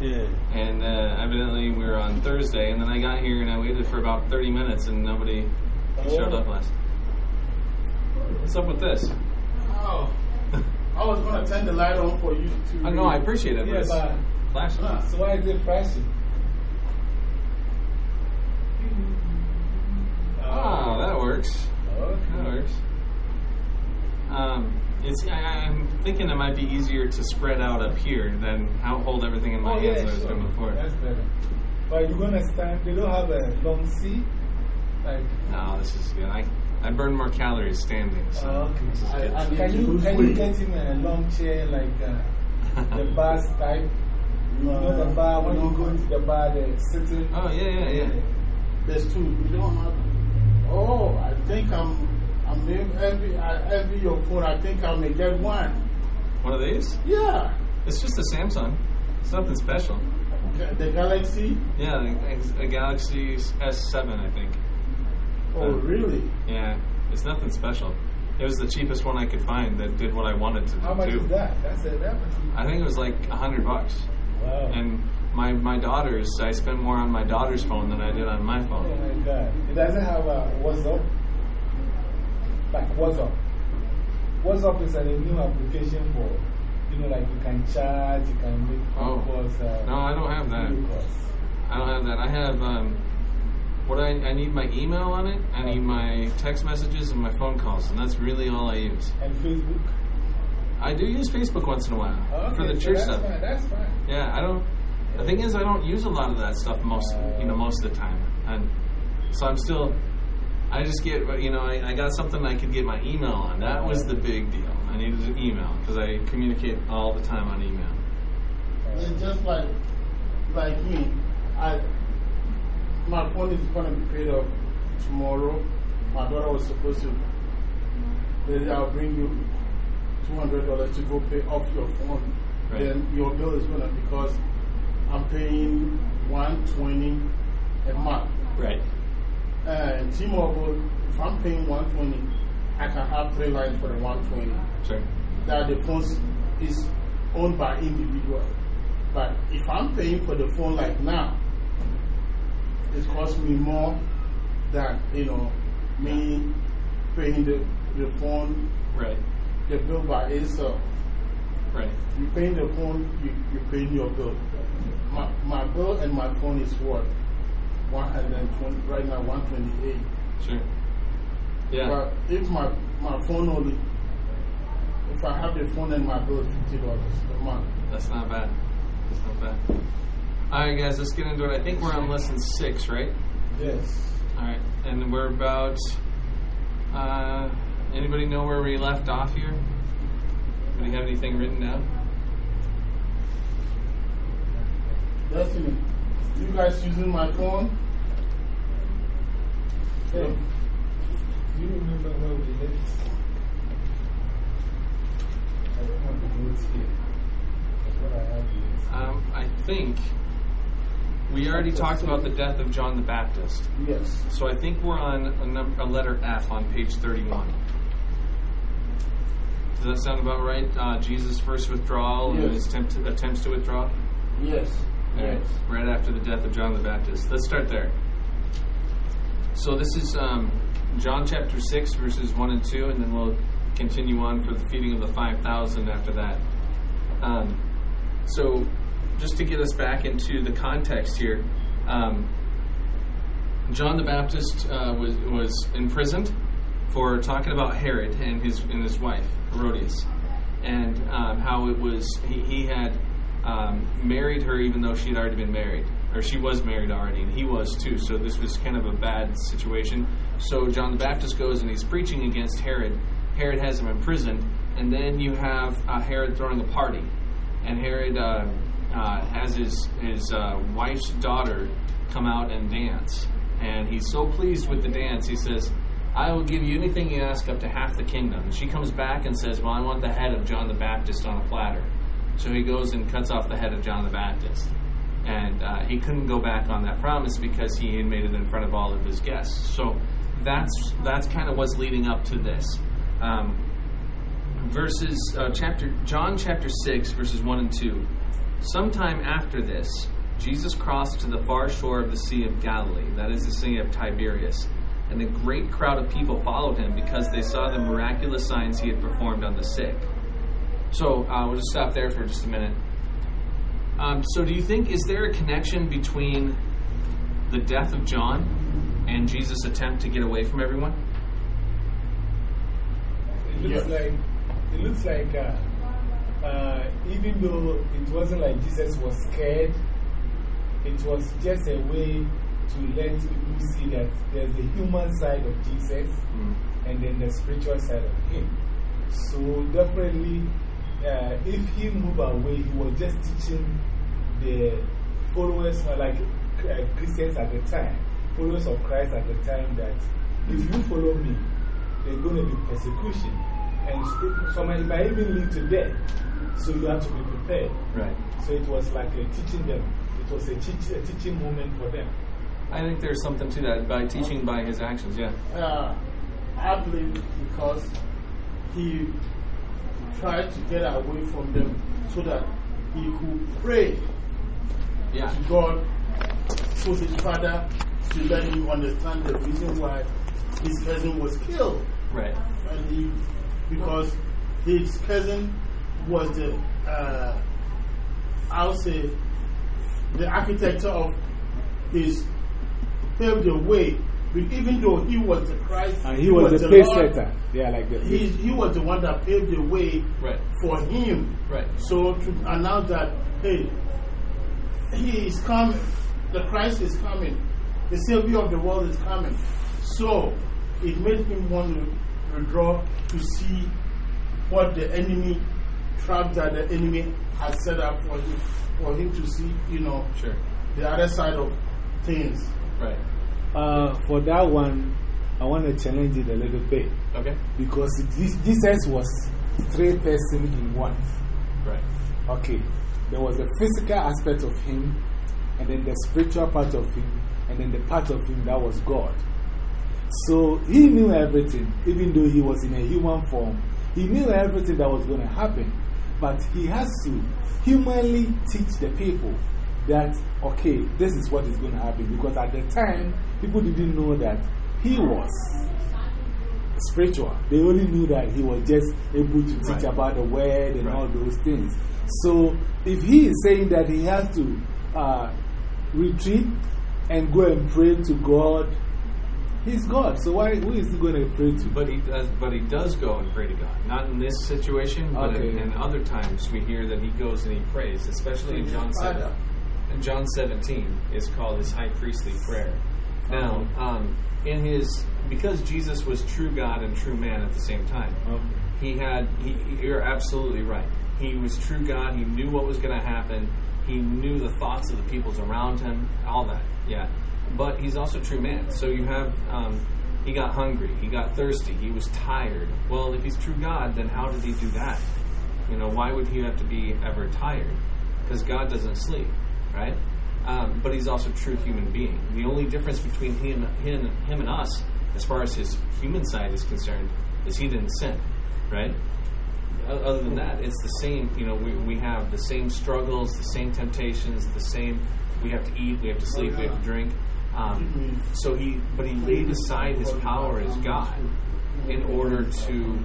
Yeah. And uh, evidently we were on Thursday, and then I got here and I waited for about 30 minutes, and nobody showed up last. What's up with this? Oh, I was going to turn the light on for you to. I know I appreciate it, but Yeah, it's but flashing. So why is it flashing? Oh, that works. That works. Um, it's, I, I'm thinking it might be easier to spread out up here than how hold everything in my Oh, hands yeah, as I was sure. doing before. That's better. But you're gonna stand, they don't have a long seat? Like, No, this is good. I, I burn more calories standing. So oh, this is okay. good. I- I- Can you, can you get him a long chair like uh, the bus type? You know the bar, when you go to the bar, the sitting. oh, yeah, yeah, yeah. There's two. You don't have. Oh, I think I'm. I'm name every. I every your phone. I think I may get one. One of these? Yeah. It's just a Samsung. It's nothing special. The Galaxy. Yeah, a, a Galaxy S7, I think. Oh, really? Yeah, it's nothing special. It was the cheapest one I could find that did what I wanted to How much do. is that? That's a, that. I think it was like a hundred bucks. Wow. And my my daughter's, I spent more on my daughter's phone than I did on my phone. oh my god. It doesn't have a WhatsApp. Like WhatsApp. WhatsApp is a new application for, you know, like you can chat, you can make phone Oh. calls. Uh, No, I don't have that. I don't have that. I have um, what I I need my email on it. I need my text messages and my phone calls, and that's really all I use. And Facebook. I do use Facebook once in a while Okay, for the so church stuff. Fine, that's fine. Yeah, I don't. The thing is, I don't use a lot of that stuff most, you know, most of the time, and so I'm still. I just get, you know, I, I got something I could get my email on. That was the big deal. I needed an email because I communicate all the time on email. It's just like, like me. I, my phone is going to be paid off tomorrow. My daughter was supposed to, maybe I'll bring you $200 to go pay off your phone. Right. Then your bill is going to, because I'm paying 120 a month. Right. Uh, and T-Mobile, if I'm paying 120, I can have three lines for the 120 Sure. that the phone is owned by individual. But if I'm paying for the phone like now, it costs me more than, you know, me paying the, the phone, Right. the bill by itself. Right. You paying the phone, you, you paying your bill. My, my bill and my phone is what? 120, right now 128. Sure. Yeah. But if my, my phone only, if I have the phone and my bill is $50 a month, That's not bad. That's not bad. All right, guys, let's get into it. I think we're on lesson six, right? Yes. All right, and we're about. Uh, anybody know where we left off here? Anybody have anything written down? Destiny, you guys using my phone? Hey, do you remember where we lived? I don't have the notes here. That's what I have here. Um, I think we already talked about the death of John the Baptist. Yes. So I think we're on a, num- a letter F on page 31. Does that sound about right? Uh, Jesus' first withdrawal and his attempt to, attempts to withdraw? Yes. Right, right after the death of John the Baptist. Let's start there. So this is um, John chapter 6, verses 1 and 2, and then we'll continue on for the feeding of the 5,000 after that. Um, so just to get us back into the context here, um, John the Baptist uh, was, was imprisoned for talking about Herod and his, and his wife, Herodias, and um, how it was, he, he had um, married her even though she had already been married, or she was married already, and he was too. So this was kind of a bad situation. So John the Baptist goes and he's preaching against Herod. Herod has him imprisoned, and then you have uh, Herod throwing a party, and Herod uh, uh, has his his uh, wife's daughter come out and dance, and he's so pleased with the dance. He says. I will give you anything you ask up to half the kingdom. And she comes back and says, Well, I want the head of John the Baptist on a platter. So he goes and cuts off the head of John the Baptist. And uh, he couldn't go back on that promise because he had made it in front of all of his guests. So that's that's kind of what's leading up to this. Um, verses uh, chapter John chapter six verses one and two. Sometime after this, Jesus crossed to the far shore of the Sea of Galilee, that is the Sea of Tiberias, and a great crowd of people followed him because they saw the miraculous signs he had performed on the sick. So uh, we'll just stop there for just a minute. Um, so, do you think is there a connection between the death of John and Jesus' attempt to get away from everyone? It looks Yeah. like, it looks like uh, uh, even though it wasn't like Jesus was scared, it was just a way to let people see that there's the human side of Jesus and then the spiritual side of him. So, definitely, uh, if he moved away, he was just teaching the followers, uh, like uh, Christians at the time, followers of Christ at the time, that if you follow me, there's going to be persecution. And it- some it might even lead to death. So you have to be prepared. Right. So it was like a teaching them. It was a, teach, a teaching moment for them. I think there's something to that by teaching by his actions, yeah. Uh, I believe because he tried to get away from them so that he could pray Yeah. to God to his father to let him understand the reason why his cousin was killed. Right. And he, because his cousin was the, uh, I'll say, the architecture of his, paved the way. But even though he was the Christ, And he was, the pace Lord, setter. Yeah, like the He, he was the one that paved the way Right. for him. Right. So to announce that, hey, he is coming, the Christ is coming, the Savior of the world is coming. So it made him want to withdraw to see what the enemy trap that the enemy has set up for him, for him to see, you know, Sure. the other side of things. Right. Uh, for that one, I want to challenge it a little bit Okay. because this, this Jesus was three persons in one. Right. Okay, there was the physical aspect of him, and then the spiritual part of him, and then the part of him that was God. So he knew everything, even though he was in a human form. He knew everything that was going to happen. But he has to humanly teach the people that, okay, this is what is going to happen. Because at the time, people didn't know that he was spiritual. They only knew that he was just able to teach about the word and all those things. So if he is saying that he has to uh, retreat and go and pray to God, He's God, so why, who is he going to pray to? But he, does, but he does go and pray to God. Not in this situation, but in, in, other times we hear that he goes and he prays, especially in John 7. John 17 is called his high priestly prayer. Now, um, in his because Jesus was true God and true man at the same time, he had. He, you're absolutely right. He was true God. He knew what was going to happen. He knew the thoughts of the peoples around him. All that, yeah. But he's also true man. So you have. Um, he got hungry. He got thirsty. He was tired. Well, if he's true God, then how did he do that? You know, why would he have to be ever tired? Because God doesn't sleep right? Um, but he's also a true human being. The only difference between him, him, him and us, as far as his human side is concerned, is he didn't sin, right? Other than that, it's the same. You know, we, we have the same struggles, the same temptations, the same. We have to eat, we have to sleep, we have to drink. Um, so he, but he laid aside his power as God in order to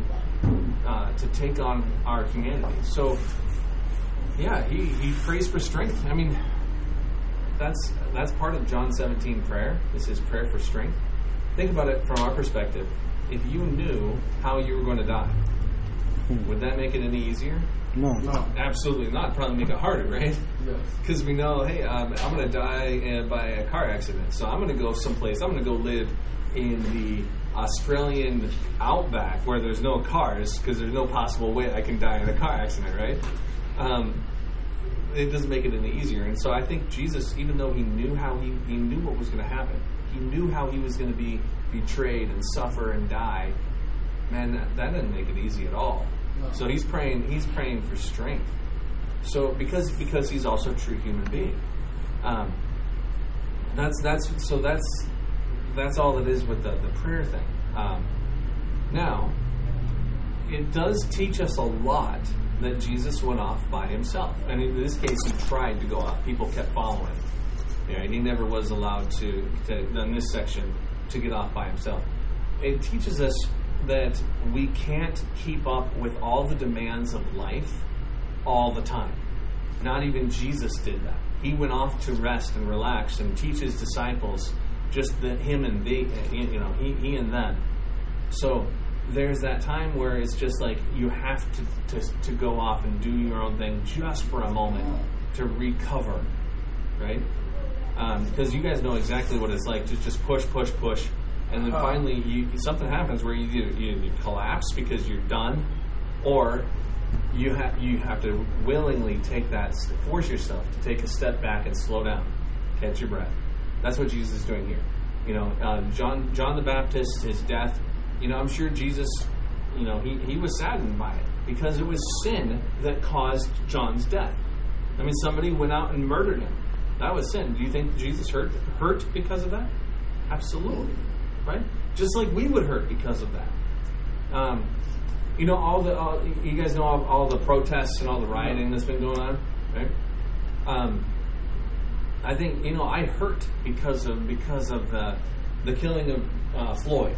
uh, to take on our humanity. So, yeah, he, he prays for strength. I mean, that's that's part of John 17 prayer. This is prayer for strength. Think about it from our perspective. If you knew how you were going to die, would that make it any easier? No. No. Absolutely not. Probably make it harder, right? Yes. Because we know, hey, um, I'm going to die uh, by a car accident, so I'm going to go someplace. I'm going to go live in the Australian outback where there's no cars because there's no possible way I can die in a car accident, right? Um, it doesn't make it any easier. And so I think Jesus, even though he knew how he, he knew what was going to happen, he knew how he was going to be betrayed and suffer and die. Man, that, that didn't make it easy at all. No. So he's praying. He's praying for strength. So because because he's also a true human being. Um, that's that's so that's that's all it is with the, the prayer thing. Um, now, it does teach us a lot that Jesus went off by himself. And in this case, he tried to go off. People kept following. And he never was allowed to, to, in this section, to get off by himself. It teaches us that we can't keep up with all the demands of life all the time. Not even Jesus did that. He went off to rest and relax and teach his disciples just him and they, you know, he, he and them. So there's that time where it's just like you have to, to, to go off and do your own thing just for a moment to recover, right? Because um, you guys know exactly what it's like to just push, push, push, and then finally you, something happens where you, you, you collapse because you're done, or you have you have to willingly take that force yourself to take a step back and slow down, catch your breath. That's what Jesus is doing here. You know, uh, John John the Baptist, his death. You know, I'm sure Jesus, you know, he, he was saddened by it because it was sin that caused John's death. I mean, somebody went out and murdered him. That was sin. Do you think Jesus hurt hurt because of that? Absolutely, right? Just like we would hurt because of that. Um, you know, all the all, you guys know all, all, the protests and all the rioting that's been going on, right? Um, I think you know I hurt because of because of the the killing of uh, Floyd.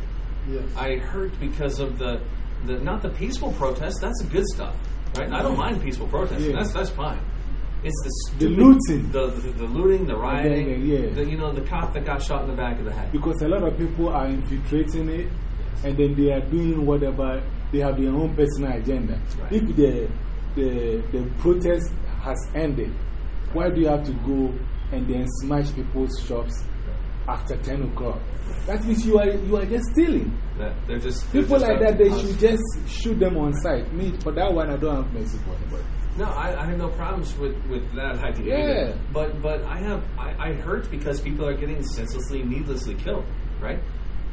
Yes. I hurt because of the the not the peaceful protest. That's the good stuff, right? I don't mind peaceful protesting. Yeah. That's that's fine. It's the stupid, the looting, the, the, the looting, the rioting. Then, yeah. The, you know, the cop that got shot in the back of the head. Because a lot of people are infiltrating it, yes. and then they are doing whatever they have their own personal agenda. Right. If the, the, the protest has ended, why do you have to go and then smash people's shops after 10 o'clock? That means you are, you are just stealing. Yeah, they're just, they're People just like that, they should just shoot them on sight. Me, for that one, I don't have mercy for anybody. No, I, I have no problems with, with that idea. Yeah. Either. But, but I, have, I, I hurt because people are getting senselessly, needlessly killed, right?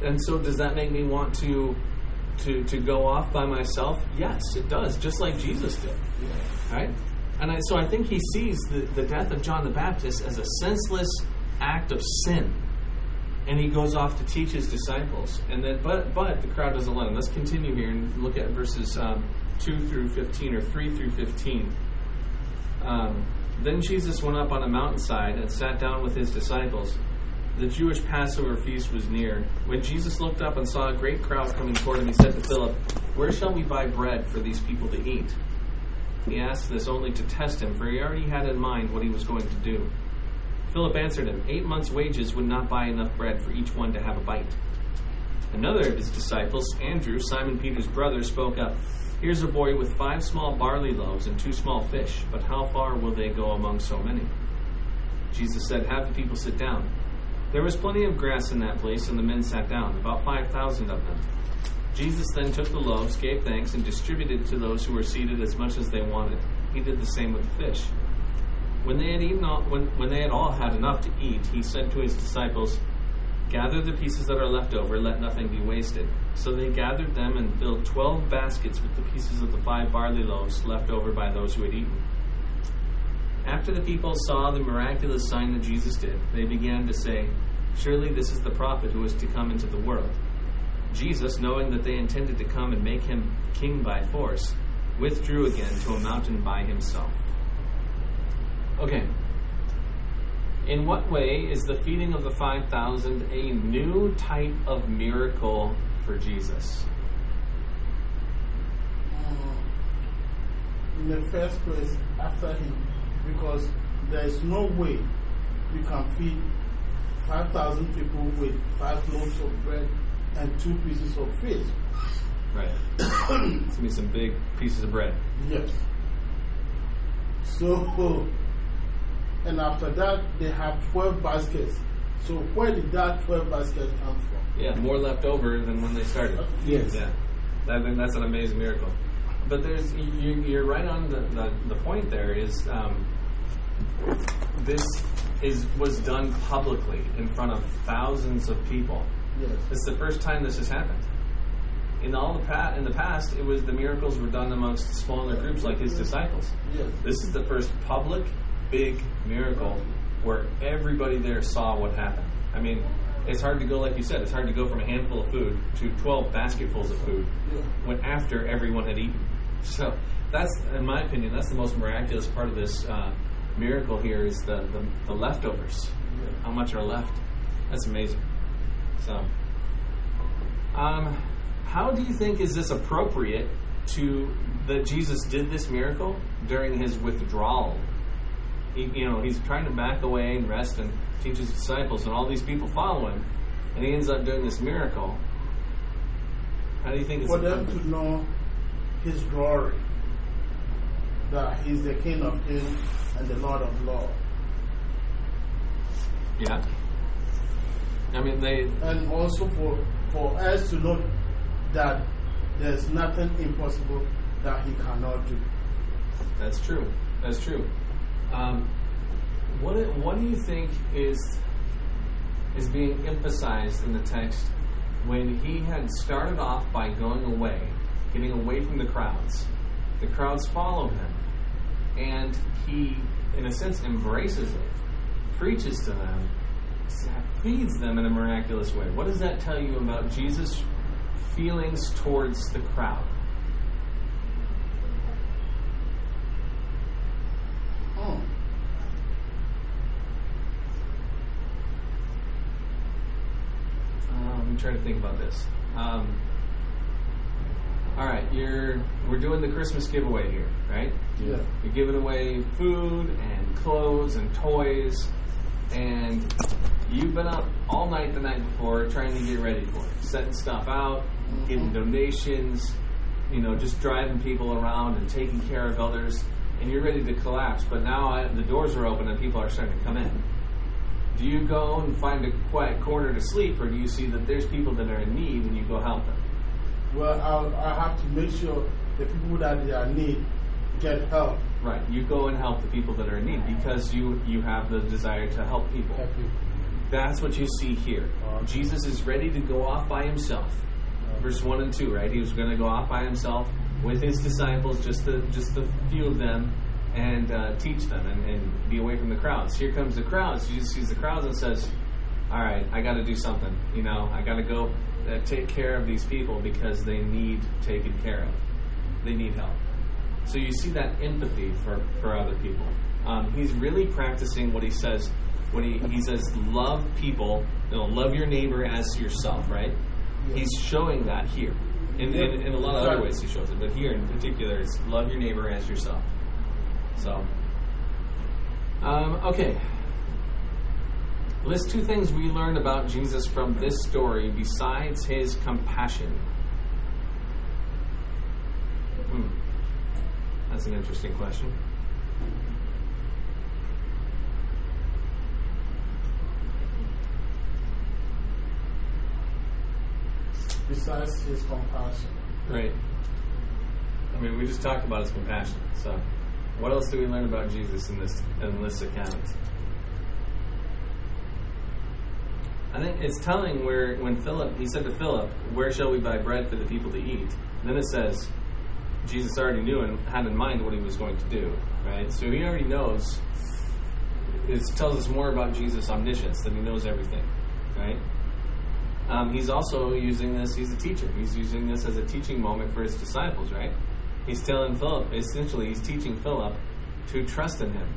And so, does that make me want to to, to go off by myself? Yes, it does, just like Jesus did. Right? And I, so I think he sees the, the death of John the Baptist as a senseless act of sin. And he goes off to teach his disciples. And then, but, but the crowd doesn't let him. Let's continue here and look at verses um, 2 through 15 or 3 through 15. Um, then Jesus went up on a mountainside and sat down with his disciples the Jewish Passover feast was near. When Jesus looked up and saw a great crowd coming toward him, he said to Philip, Where shall we buy bread for these people to eat? He asked this only to test him, for he already had in mind what he was going to do. Philip answered him, Eight months' wages would not buy enough bread for each one to have a bite. Another of his disciples, Andrew, Simon Peter's brother, spoke up. Here's a boy with five small barley loaves and two small fish, but how far will they go among so many? Jesus said, Have the people sit down. There was plenty of grass in that place, and the men sat down, about 5,000 of them. Jesus then took the loaves, gave thanks, and distributed to those who were seated as much as they wanted. He did the same with the fish. When they had eaten all, when, when they had all had enough to eat, he said to his disciples, Gather the pieces that are left over, let nothing be wasted. So they gathered them and filled twelve baskets with the pieces of the five barley loaves left over by those who had eaten. After the people saw the miraculous sign that Jesus did, they began to say, Surely this is the prophet who is to come into the world. Jesus, knowing that they intended to come and make him king by force, withdrew again to a mountain by himself. Okay. In what way is the feeding of the 5,000 a new type of miracle for Jesus? Uh, in the first place, after him because there is no way you can feed 5,000 people with five loaves of bread and two pieces of fish. Right. it's going to be some big pieces of bread. Yes. So, and after that, they have 12 baskets. So, where did that 12 baskets come from? Yeah, more left over than when they started. Yes. Yeah. That, that's an amazing miracle but there's you, are right on the, the, the, point there is um, this is was done publicly in front of thousands of people. Yes. It's the first time this has happened. In all the pa- in the past, it was the miracles were done amongst smaller groups like his disciples. Yes. This is the first public big miracle where everybody there saw what happened. I mean, it's hard to go, like you said, it's hard to go from a handful of food to 12 basketfuls of food when after everyone had eaten. So that's, in my opinion, that's the most miraculous part of this uh, miracle here is the, the, the leftovers. How much are left? That's amazing. So, um, how do you think is this appropriate to that Jesus did this miracle during his withdrawal? He, you know, he's trying to back away and rest and teach his disciples, and all these people follow him, and he ends up doing this miracle. How do you think it's For them to know his glory, that he's the King of kings and the Lord of lords. Yeah. I mean, they. And also for, for us to know that there's nothing impossible that he cannot do. That's true. That's true. Um, what What do you think is is being emphasized in the text when he had started off by going away, getting away from the crowds? The crowds follow him, and he, in a sense, embraces it, preaches to them, feeds them in a miraculous way. What does that tell you about Jesus' feelings towards the crowd? Hmm. Uh, let me try to think about this. Um, all right, you're we're doing the Christmas giveaway here, right? Yeah. You're giving away food and clothes and toys, and you've been up all night the night before trying to get ready for it, setting stuff out, getting donations, you know, just driving people around and taking care of others, and you're ready to collapse. But now I, the doors are open and people are starting to come in. Do you go and find a quiet corner to sleep, or do you see that there's people that are in need and you go help them? Well, I'll, I have to make sure the people that are in need get help. Right, you go and help the people that are in need because you you have the desire to help people. Help people. That's what you see here. Okay. Jesus is ready to go off by himself. Uh-huh. Verse one and two, right? He was going to go off by himself with his disciples, just the just the few of them, and uh, teach them and, and be away from the crowds. Here comes the crowds. Jesus sees the crowds and says, "All right, I got to do something. You know, I got to go uh, take care of these people because they need taken care of. They need help." So you see that empathy for, for other people. Um, he's really practicing what he says when he, he says, love people, you know, love your neighbor as yourself, right? He's showing that here. In, in, in a lot of other ways he shows it, but here in particular, it's love your neighbor as yourself. So, um, okay. List two things we learned about Jesus from this story besides his compassion. Hmm. That's an interesting question. Besides his compassion. Right. I mean, we just talked about his compassion. So, what else do we learn about Jesus in this in this account? I think it's telling where when Philip he said to Philip, "Where shall we buy bread for the people to eat?" And then it says Jesus already knew and had in mind what he was going to do. Right. So he already knows. It tells us more about Jesus' omniscience that he knows everything. Right. Um, he's also using this, he's a teacher. He's using this as a teaching moment for his disciples, right? He's telling Philip, essentially, he's teaching Philip to trust in him.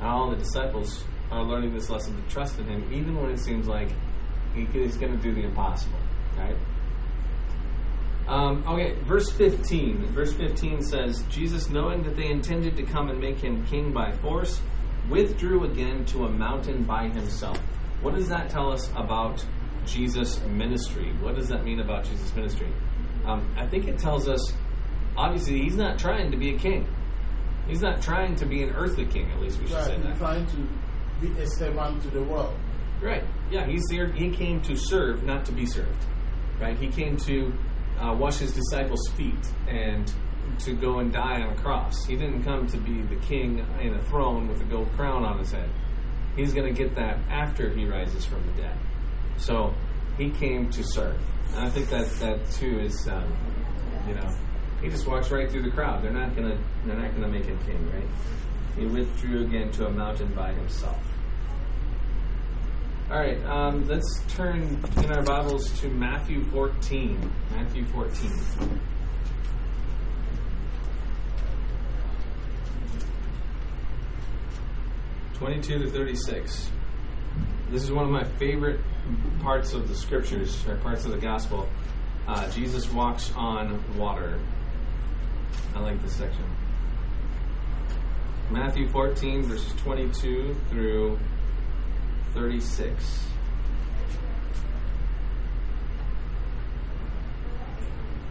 And all the disciples are learning this lesson to trust in him, even when it seems like he, he's going to do the impossible, right? Um, okay, verse 15. Verse 15 says, Jesus, knowing that they intended to come and make him king by force, withdrew again to a mountain by himself. What does that tell us about Jesus' ministry? What does that mean about Jesus' ministry? Um, I think it tells us, obviously, he's not trying to be a king. He's not trying to be an earthly king, at least we should Right, say he's trying to be a servant to the world. Right. Yeah, he's there. He came to serve, not to be served. Right. He came to uh, wash his disciples' feet and to go and die on a cross. He didn't come to be the king in a throne with a gold crown on his head. He's going to get that after he rises from the dead. So he came to serve, and I think that that too is, um, you know, he just walks right through the crowd. They're not gonna they're not gonna make him king, right? He withdrew again to a mountain by himself. All right, um, let's turn in our Bibles to Matthew 14. Matthew 14. To thirty-six. This is one of my favorite parts of the scriptures, or parts of the gospel. Uh, Jesus walks on water. I like this section. Matthew 14, verses 22 through 36.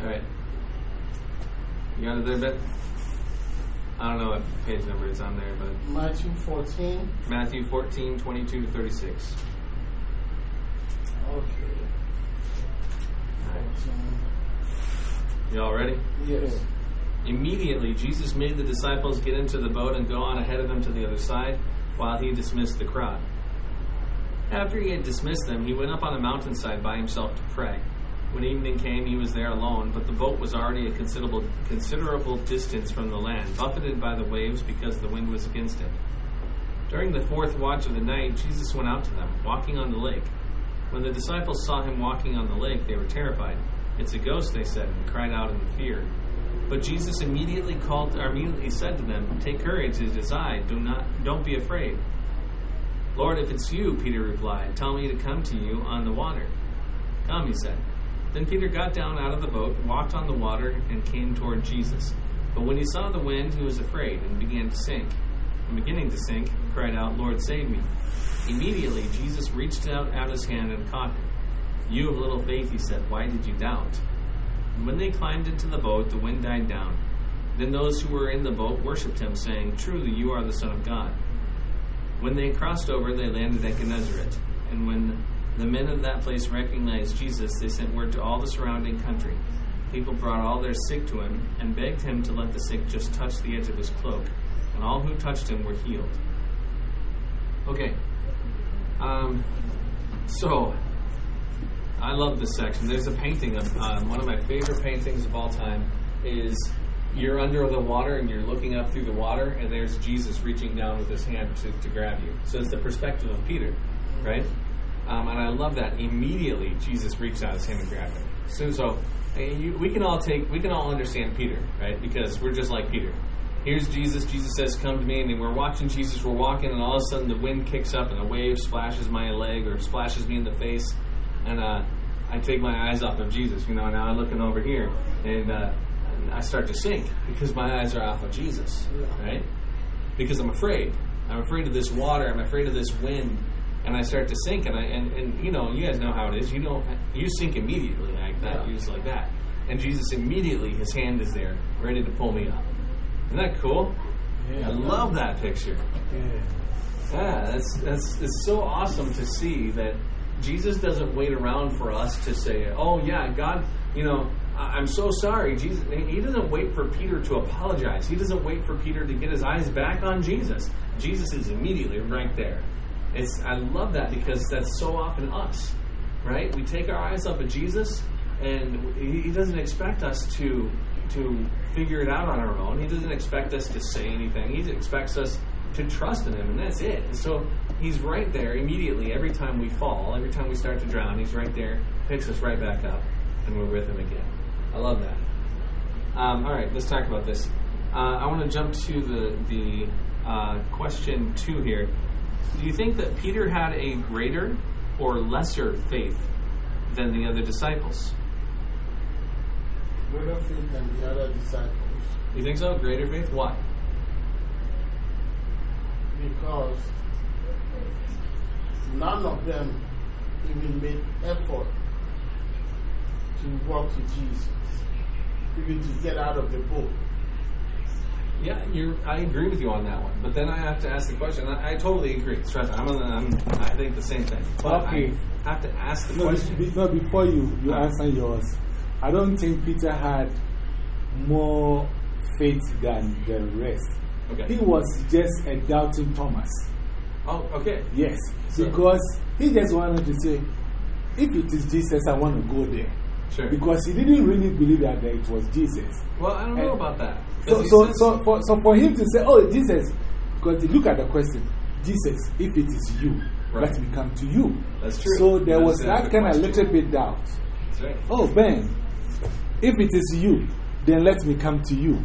All right. You got it there, Ben? I don't know what page number it's on there, but Matthew 14. Matthew 14, 22 to 36. Okay. All right. You all ready? Yes. Immediately, Jesus made the disciples get into the boat and go on ahead of them to the other side while he dismissed the crowd. After he had dismissed them, he went up on a mountainside by himself to pray. When evening came, he was there alone, but the boat was already a considerable, considerable distance from the land, buffeted by the waves because the wind was against it. During the fourth watch of the night, Jesus went out to them, walking on the lake. When the disciples saw him walking on the lake, they were terrified. It's a ghost, they said, and cried out in fear. But Jesus immediately called, or immediately said to them, "Take courage, it is I. Do not, don't be afraid." Lord, if it's you, Peter replied, tell me to come to you on the water. Come, he said. Then Peter got down out of the boat, walked on the water, and came toward Jesus. But when he saw the wind, he was afraid and began to sink. And beginning to sink, cried out, Lord, save me. Immediately, Jesus reached out, out his hand and caught him. You of little faith, he said, why did you doubt? And when they climbed into the boat, the wind died down. Then those who were in the boat worshipped him, saying, Truly, you are the Son of God. When they crossed over, they landed at Gennesaret. And when the men of that place recognized Jesus, they sent word to all the surrounding country. People brought all their sick to him and begged him to let the sick just touch the edge of his cloak. And all who touched him were healed. Okay. Um, so, I love this section. There's a painting of um, one of my favorite paintings of all time is you're under the water and you're looking up through the water and there's Jesus reaching down with his hand to, to grab you. So it's the perspective of Peter, right? Um, and I love that. Immediately, Jesus reached out his hand and grabbed him. So, so you, we can all take, we can all understand Peter, right? Because we're just like Peter. Here's Jesus. Jesus says, "Come to me." And we're watching Jesus. We're walking, and all of a sudden the wind kicks up, and a wave splashes my leg or splashes me in the face, and uh, I take my eyes off of Jesus. You know, now I'm looking over here, and, uh, and I start to sink because my eyes are off of Jesus, right? Because I'm afraid. I'm afraid of this water. I'm afraid of this wind and I start to sink, and I and, and you know, you guys know how it is. You know, you sink immediately like that, you just like that, and Jesus immediately, his hand is there, ready to pull me up. Isn't that cool? Yeah, I love that picture. Yeah, that's that's it's so awesome to see that Jesus doesn't wait around for us to say, "Oh yeah, God, you know, I'm so sorry." Jesus, he doesn't wait for Peter to apologize. He doesn't wait for Peter to get his eyes back on Jesus. Jesus is immediately right there. It's I love that because that's so often us, right? We take our eyes up at Jesus, and he doesn't expect us to to figure it out on our own. He doesn't expect us to say anything. He expects us to trust in him, and that's it. And so he's right there immediately every time we fall, every time we start to drown. He's right there, picks us right back up, and we're with him again. I love that. Um, all right, let's talk about this. Uh, I want to jump to the the uh, question two here. Do you think that Peter had a greater or lesser faith than the other disciples? Greater faith than the other disciples. You think so? Greater faith? Why? Because none of them even made effort to walk to Jesus, even to get out of the boat. Yeah, you're. I agree with you on that one. But then I have to ask the question. I, I totally agree. Trust me, I'm, I'm. I think the same thing. But Okay. I have to ask the No, question. be- no, before you, you answer yours, I don't think Peter had more faith than the rest. Okay. He was just a doubting Thomas. Oh, okay. Yes, So- because he just wanted to say, if it is Jesus, I want to go there. Sure. Because he didn't really believe that it was Jesus. well, I don't know about that. So, so, so, for, so for him to say, oh, Jesus, because look at the question, Jesus, if it is you, Right. let me come to you. That's true. So there That was that kind of little bit doubt. That's right. Oh, Ben, if it is you, then let me come to you.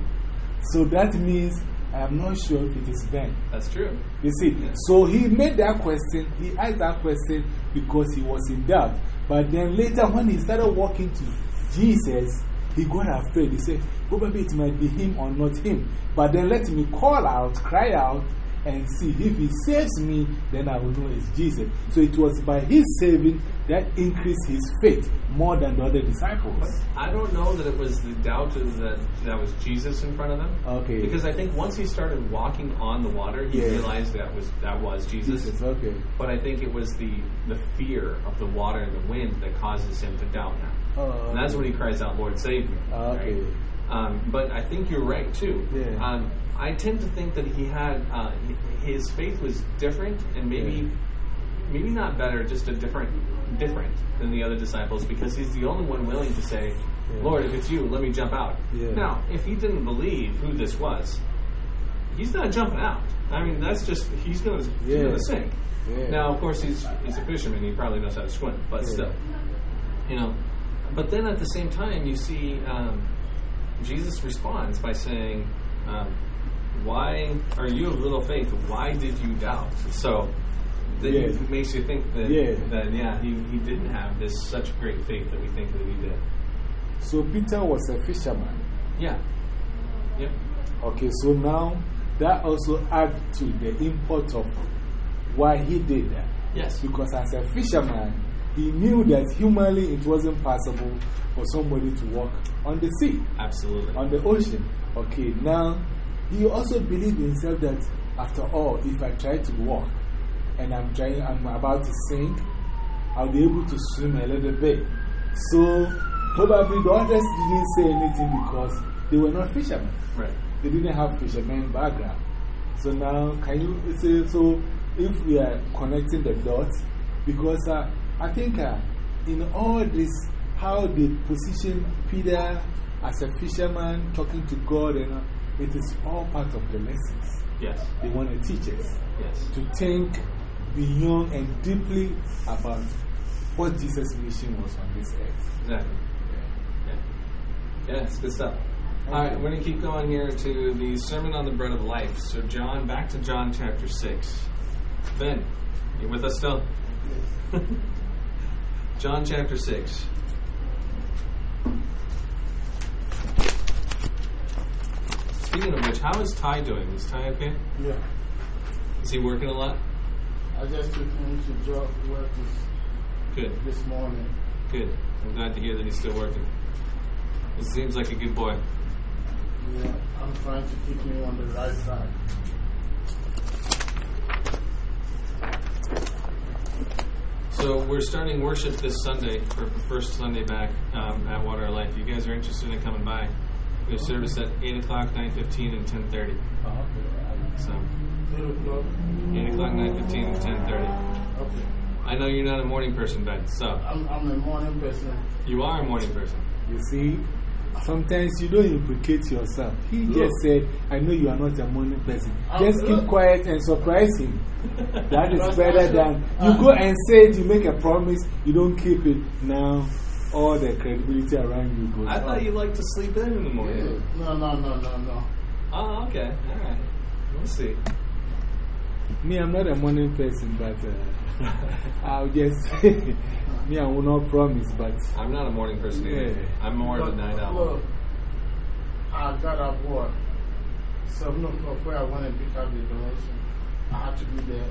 So that means I am not sure if it is Ben. That's true. You see, so he made that question, he asked that question because he was in doubt. But then later, when he started walking to Jesus, he got afraid. He said, Probably it might be him or not him. But then let me call out, cry out, and see. If he saves me, then I will know it's Jesus. So it was by his saving that increased his faith more than the other disciples. I don't know that it was the doubt that that was Jesus in front of them. Okay. Because I think once he started walking on the water, he Yeah. realized that was that was Jesus. Jesus, okay. But I think it was the the fear of the water and the wind that causes him to doubt now. Oh, And that's when he cries out, "Lord, save me!" Okay. right? Um, but I think you're right too. Yeah. Um, I tend to think that he had uh, his faith was different and maybe Yeah. maybe not better, just a different different than the other disciples because he's the only one willing to say, Yeah. "Lord, if it's you, let me jump out." Now, if he didn't believe who this was, he's not jumping out. I mean, that's just he's going to sink. Now, of course, he's he's a fisherman. He probably knows how to swim, but still, you know. But then at the same time, you see um, Jesus responds by saying, um, "Why are you of little faith? Why did you doubt?" So. That Yeah. makes you think that, Yeah. that yeah, he, he didn't have this such great faith that we think that he did. So Peter was a fisherman. Yeah. Yep. Okay, so now that also adds to the import of why he did that. Yes. Because as a fisherman, he knew that humanly it wasn't possible for somebody to walk on the sea, Absolutely. on the ocean. Okay, now he also believed in himself that after all, if I try to walk and I'm trying, I'm about to sink, I'll be able to swim a little bit. So probably the others didn't say anything because they were not fishermen Right. they didn't have fishermen background. So now, can you say, so if we are connecting the dots, because uh, I think uh, in all this, how they position Peter as a fisherman talking to God, and uh, it is all part of the lessons Yes. they want to teach us Yes. to think beyond and deeply about what Jesus' mission was on this earth. Exactly. Yeah. Yeah, it's good stuff. All right, we're going to keep going here to the Sermon on the Bread of Life. So, John, back to John chapter 6. Ben, you with us still? John chapter 6. Speaking of which, how is Ty doing? Is Ty okay? Yeah. Is he working a lot? I just took him to job work this, Good, this morning. good. I'm glad to hear that he's still working. He seems like a good boy. Yeah, I'm trying to keep him on the right side. So we're starting worship this Sunday for the first Sunday back um, at Water of Life. You guys are interested in coming by? We have service at eight o'clock, nine fifteen, and ten thirty. So 8 o'clock. eight o'clock, nine fifteen, and ten thirty. Okay. I know you're not a morning person, Ben. So I'm, I'm a morning person. you are a morning person. You see, sometimes you don't implicate yourself. He just said, I know you are not a morning person. Um, Just keep quiet and surprise him. That is better than you go and say it, you make a promise, you don't keep it. Now, all the credibility around you goes I up. thought you liked to sleep in in the morning. No, no, no, no, no. Oh, okay. All right. We'll see. Me, I'm not a morning person, but uh, I'll just me, I will not promise, but I'm not a morning person either. Yeah. I'm more of a night owl. Look, I got up what? 7 o'clock where I went and pick up the donation. I had to be there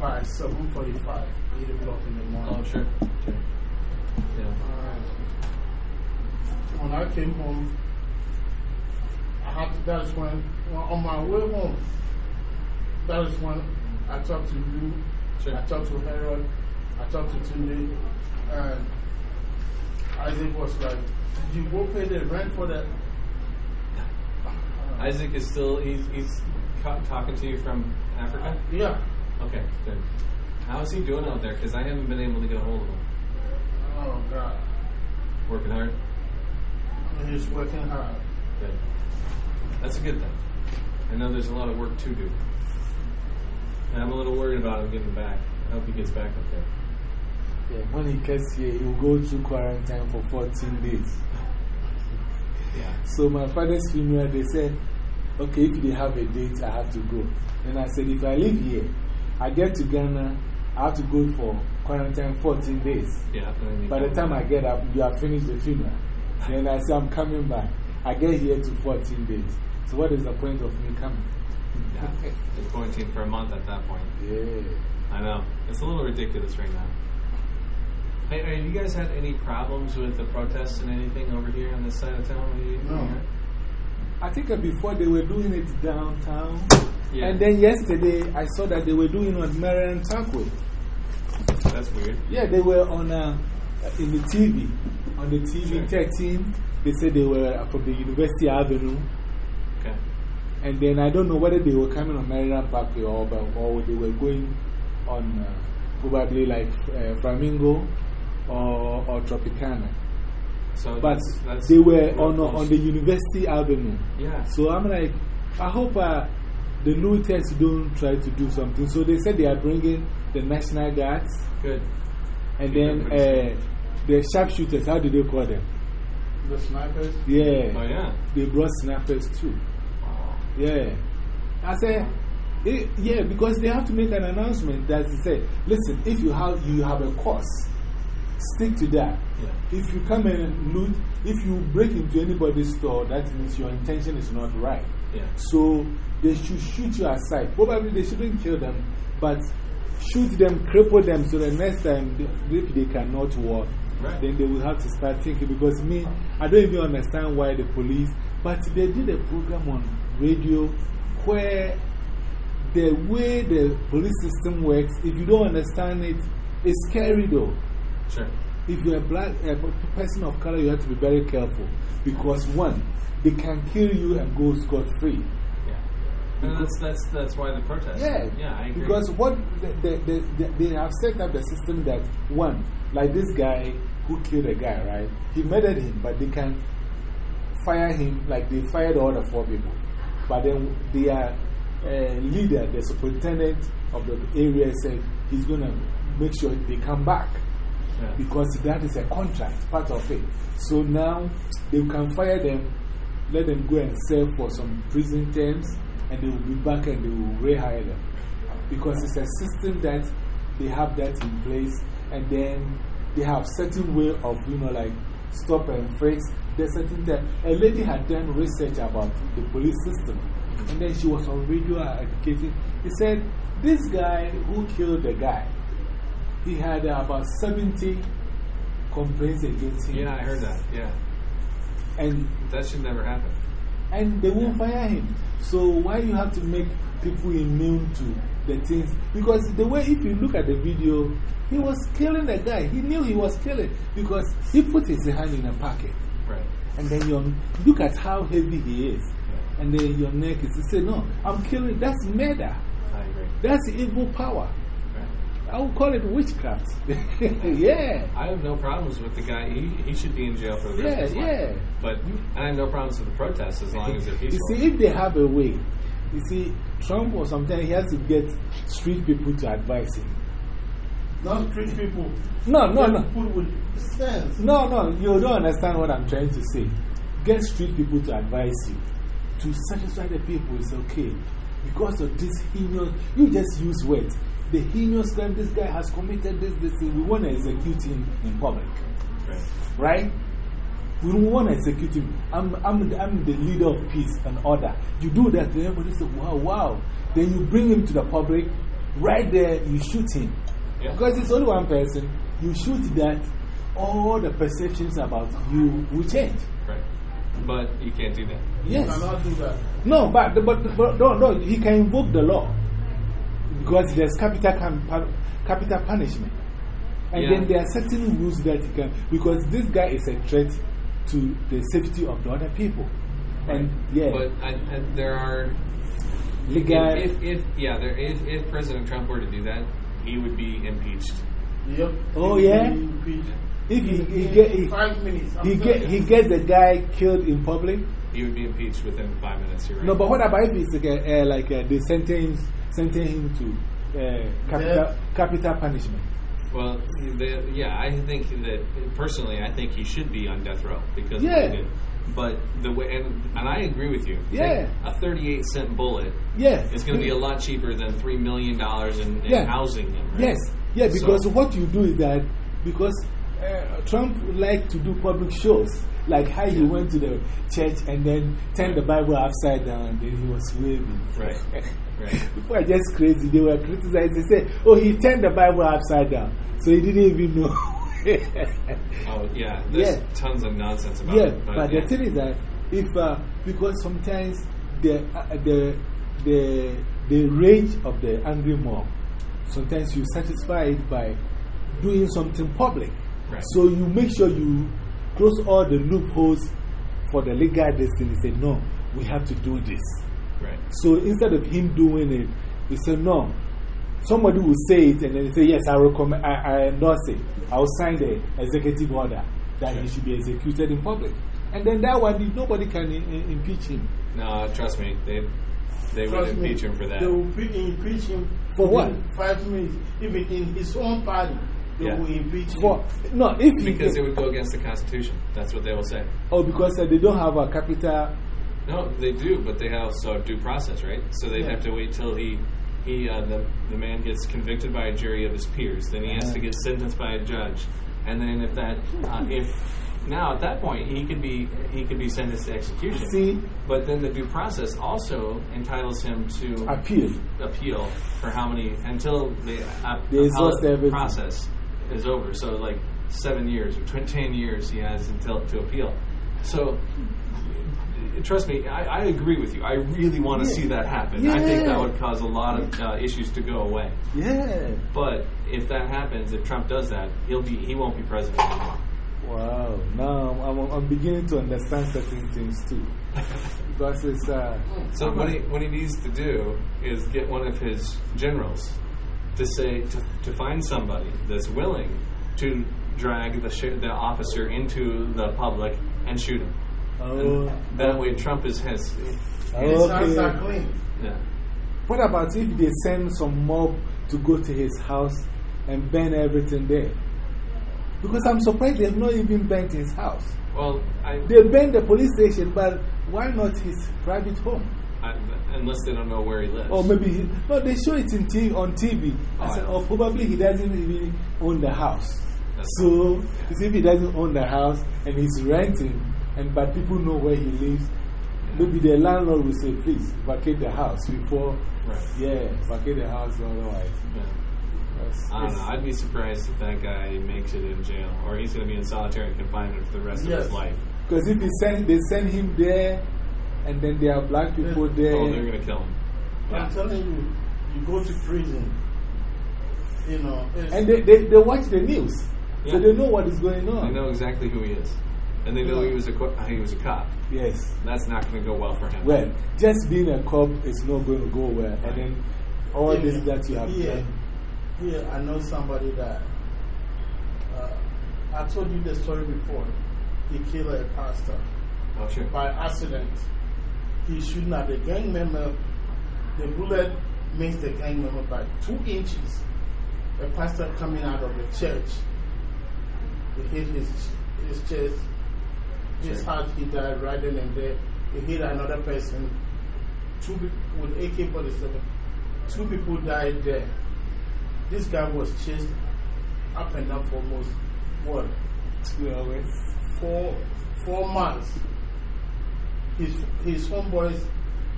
by 7.45, 8 o'clock in the morning. Oh, sure. Sure. Yeah. Alright. When I came home, I had to, that is when, when, on my way home, that is when I talked to you, Sure. I talked to Harold, I talked to Tunde, and Isaac was like, Did you go pay the rent for that? Isaac is still, he's, he's talking to you from Africa? Yeah. Okay, good. How is he doing out there? Because I haven't been able to get a hold of him. Oh, God. Working hard? He's working hard. Good. That's a good thing. I know there's a lot of work to do. And I'm a little worried about him getting back. I hope he gets back up there. Yeah, when he gets here, he will go through quarantine for 14 days. Yeah. So, my father's funeral, they said, okay, if they have a date, I have to go. And I said, if I live here, I get to Ghana, I have to go for quarantine 14 days. Yeah. and then you By the time I get up, you have finished the funeral. Then I say, I'm coming back. I get here to 14 days. So, what is the point of me coming? Yeah. You're quarantined for a month at that point. Yeah. I know. It's a little ridiculous right now. Hey, have you guys had any problems with the protests and anything over here on this side of town? No. I think uh, before they were doing it downtown. Yeah. And then yesterday, I saw that they were doing it on Maryland Parkway. That's weird. Yeah, they were on uh, in the TV. On the TV Sure. 13, they said they were from the University Avenue. Okay. And then I don't know whether they were coming on Maryland Parkway or, or they were going on uh, probably like uh, Flamingo or, or Tropicana. So But that's, that's they were on, on the University Avenue. Yeah. So I'm like, I hope uh, the looters don't try to do something. So they said they are bringing the National Guards Good. and Yeah, then uh, the sharpshooters, how do they call them? The snipers. Yeah. Oh, yeah. They brought snipers too. Wow. Yeah. I said, eh, yeah, because they have to make an announcement that they say, listen, if you have, you have a course, stick to that. Yeah. If you come and loot, if you break into anybody's store, that means your intention is not right. Yeah. So they should shoot you aside. Probably they shouldn't kill them, but shoot them, cripple them so the next time, they- if they cannot walk, Right. then they will have to start thinking. Because me, I don't even understand why the police, but they did a program on radio where the way the police system works, if you don't understand it, it's scary though. Sure. If you're a black a person of color, you have to be very careful. Because, one, they can kill you and go scot free. Yeah. And that's, that's, that's why the protest. Yeah, Yeah, I agree. because what the, the, the, the, they have set up the system that, one, like this guy who killed a guy, right? He murdered him, but they can fire him like they fired all the four people. But then their uh, leader, the superintendent of the area, said he's going to make sure they come back Because that is a contract, part of it. So now they can fire them, let them go and serve for some prison terms, and they will be back and they will rehire them. Because it's a system that they have that in place, and then they have certain way of, you know, like stop and frisk. There's certain that a lady had done research about the police system, and then she was on radio uh, educating. He said, This guy who killed the guy, he had uh, about 70 complaints against him. Yeah, I heard that. Yeah. And, That should never happen. and they won't fire him. So, why you have to make people immune to the things? Because the way, if you look at the video, he was killing the guy. He knew he was killing because he put his hand in a pocket. Right. And then your, look at how heavy he is. And then your neck is, he said, No, I'm killing. That's murder. I agree. That's evil power. Right. I would call it witchcraft. yeah. I have no problems with the guy. He, he should be in jail for the rest Yeah, of his life. yeah. But and I have no problems with the protests as long as they're You see, if they have a way, you see, Trump or something, he has to get street people to advise him. Not street people. No, no, no. People with sense. No, no, you don't understand what I'm trying to say. Get street people to advise you. To satisfy the people is okay. Because of this heinous, you just use words. The heinous crime, this guy has committed this, this thing. We want to execute him in public. Right. right? We don't want to execute him. I'm, I'm, the, I'm the leader of peace and order. You do that, then everybody says, wow, wow. Then you bring him to the public, right there, you shoot him. Yeah. Because it's only one person. You shoot that, all the perceptions about you will change. Right. But you can't do that. Yes. Cannot do that. No, but, but, but no, no, he can invoke the law. Because there's capital, can, capital punishment. And Yeah. then there are certain rules that he can, because this guy is a threat to the safety of the other people. And yeah, But I, and there are. legal. If, if, if yeah, there, if, if President Trump were to do that, he would be impeached. Yep. Oh, He- yeah? impeached. if he, he, In get, he, five minutes. he, get, he get the guy killed in public. He would be impeached within five minutes. You're right. No, but what about if it's like, uh, like uh, they sentence, sentence him to uh, capital, Death. capital punishment? Well, the, yeah, I think that personally, I think he should be on death row because Yeah. what. But the way, and, and I agree with you. Yeah. a thirty-eight cent bullet Yeah. is going to be a lot cheaper than three million dollars in, in Yeah. housing him. Right? Yes, yeah, because So- what you do is that because uh, Trump liked to do public shows, like how he went to the church and then turned the Bible upside down and then he was waving. Right. Right. People are just crazy. They were criticized. They said, oh, he turned the Bible upside down. So he didn't even know. Oh yeah, there's Yeah. tons of nonsense about yeah, it. but, yeah. the thing is that if, uh, because sometimes the, uh, the, the, the rage of the angry mob, sometimes you satisfy it by doing something public. Right. So you make sure you close all the loopholes for the legal destiny. Say, no, we have to do this. right. So instead of him doing it, he said, no. Somebody will say it and then say, yes, I, recommend, I, I endorse it. I'll sign the executive order that he should be executed in public. And then that one, nobody can i- i- impeach him. No, trust me, they they would Trust me, impeach him for that. They will impeach him For what? Five minutes. Even in his own party, they Yeah. will impeach him. For, no, if he, Because it would go against the Constitution. That's what they will say. oh, because uh, they don't have a capital. No, they do, but they also have due process, right? So they'd Yeah. have to wait till he, he uh, the, the man gets convicted by a jury of his peers. Then he has to get sentenced by a judge, and then if that, uh, if now at that point he could be he could be sentenced to execution. See? But then the due process also entitles him to Appeal. appeal for how many until the uh, They exhaust appellate everything. process is over. So like seven years or ten years he has until to appeal. So trust me, I, I agree with you. I really want to Yeah. see that happen. I think that would cause a lot of uh, issues to go away. Yeah. But if that happens, if Trump does that, he'll be he won't be president anymore. Wow. Now I'm, I'm beginning to understand certain things too. Because it's. Uh, So what he what he needs to do is get one of his generals to say to, to find somebody that's willing to drag the sh- the officer into the public and shoot him. oh, And that way, Trump is has. Oh, his hands are okay. clean. Yeah. What about if they send some mob to go to his house and burn everything there? Because I'm surprised they've not even burnt his house. Well, I, They burned the police station, but why not his private home? Unless they don't know where he lives. Or maybe, he, no, they show it in TV, on TV. Oh, I said, oh, oh, probably he doesn't even own the house. That's So, see, if he doesn't own the house and he's renting, and but people know where he lives, maybe the landlord will say, please vacate the house before, Right. yeah, vacate the house otherwise. Yeah. I don't know. I'd be surprised if that guy makes it in jail, or he's going to be in solitary confinement for the rest of his life. Because if he send, they send him there, and then there are black people there. Oh, they're going to kill him. I'm telling you, you go to prison, you know. And they, they, they watch the news, so they know what is going on. They know exactly who he is, and they know he was a co- he was a cop. Yes. That's not going to go well for him. Well, just being a cop is not going to go well. And then all this Here- that you have here, done. Here, I know somebody that uh, I told you the story before. He killed a pastor Oh, sure. by accident. He shooting at the gang member. The bullet missed the gang member by two inches. A pastor coming out of the church. It hit his, his chest, his Sure. heart, he died right then and there. He hit another person, two with AK 47. Two people died there. This guy was chased up and down for almost, what, Two hours. four, four months. His, his homeboys,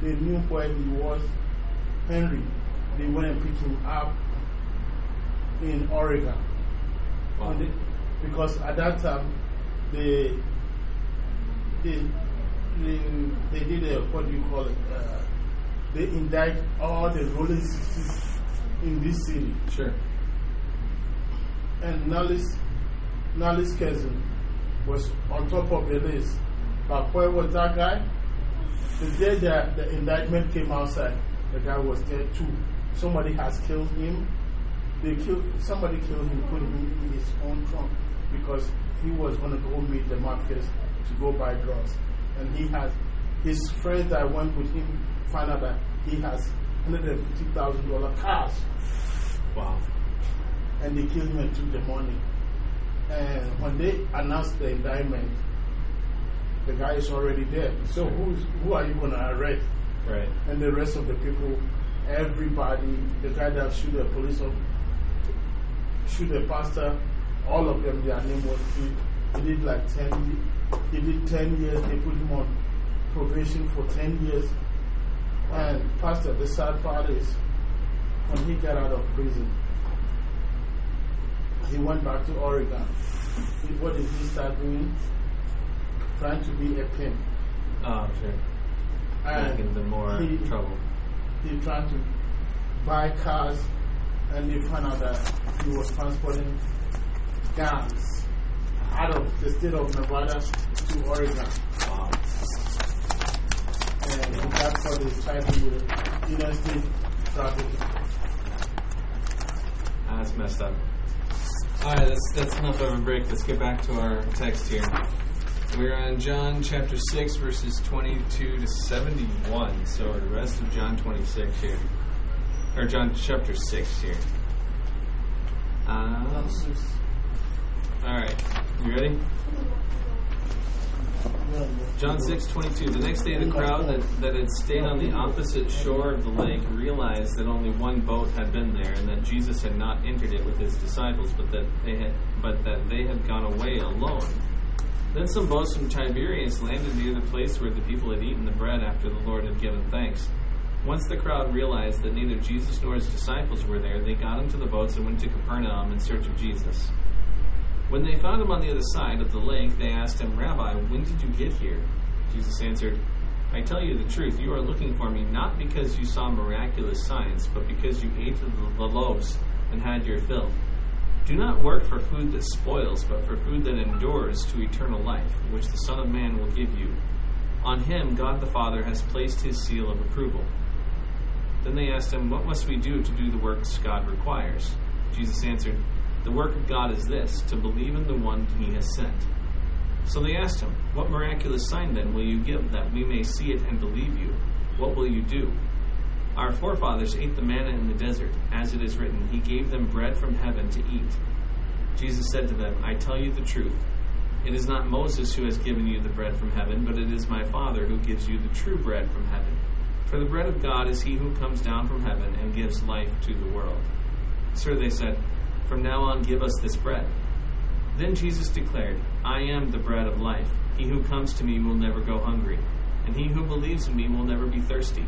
they knew where he was. Henry, they went and picked him up in Oregon. Wow. Because at that time, they, they, they, they did a, what do you call it? Uh, they indict all the rolling 60s in this city. Sure. And Nally's, Nally's cousin was on top of the list. But where was that guy? The day that the indictment came outside, the guy was there too. Somebody has killed him. They killed, somebody killed him, put him in his own trunk because he was going to go meet the mafias to go buy drugs. And he has, his friends that went with him found out that he has $150,000 cash. Wow. and they killed him and took the money. And when they announced the indictment, the guy is already dead. So who's, who are you going to arrest? Right. And the rest of the people, everybody, the guy that shoot the police, of, shoot the pastor, all of them, their name was, he, he did like 10, he did 10 years, they put him on probation for 10 years. And pastor, the sad part is, when he got out of prison, he went back to Oregon. What did he start doing? Trying to be a pimp. Oh, sure. And Making them more he, trouble. he tried to buy cars, and they found out that he was transporting guns out of the state of Nevada to Oregon. Wow. And he got caught his charged with interstate trafficking. Ah, that's messed up. Alright, that's, that's enough of a break. Let's get back to our text here. We're on John chapter 6, verses 22 to 71. So the rest of John 26 here. Or John chapter 6 here. Uh, Alright, you ready? John 6, 22. The next day, the crowd that, that had stayed on the opposite shore of the lake realized that only one boat had been there, and that Jesus had not entered it with his disciples, but that they had, but that they had gone away alone. Then some boats from Tiberias landed near the place where the people had eaten the bread after the Lord had given thanks. Once the crowd realized that neither Jesus nor his disciples were there, they got into the boats and went to Capernaum in search of Jesus. When they found him on the other side of the lake, they asked him, Rabbi, when did you get here? Jesus answered, I tell you the truth, you are looking for me not because you saw miraculous signs, but because you ate the, loaves and had your fill. Do not work for food that spoils, but for food that endures to eternal life, which the Son of Man will give you. On him God the Father has placed his seal of approval. Then they asked him, What must we do to do the works God requires? Jesus answered, The work of God is this, to believe in the one he has sent. So they asked him, What miraculous sign then will you give that we may see it and believe you? What will you do? Our forefathers ate the manna in the desert, as it is written, He gave them bread from heaven to eat. Jesus said to them, I tell you the truth. It is not Moses who has given you the bread from heaven, but it is my Father who gives you the true bread from heaven. For the bread of God is he who comes down from heaven and gives life to the world. Sir, they said, From now on give us this bread. Then Jesus declared, I am the bread of life. He who comes to me will never go hungry, and he who believes in me will never be thirsty.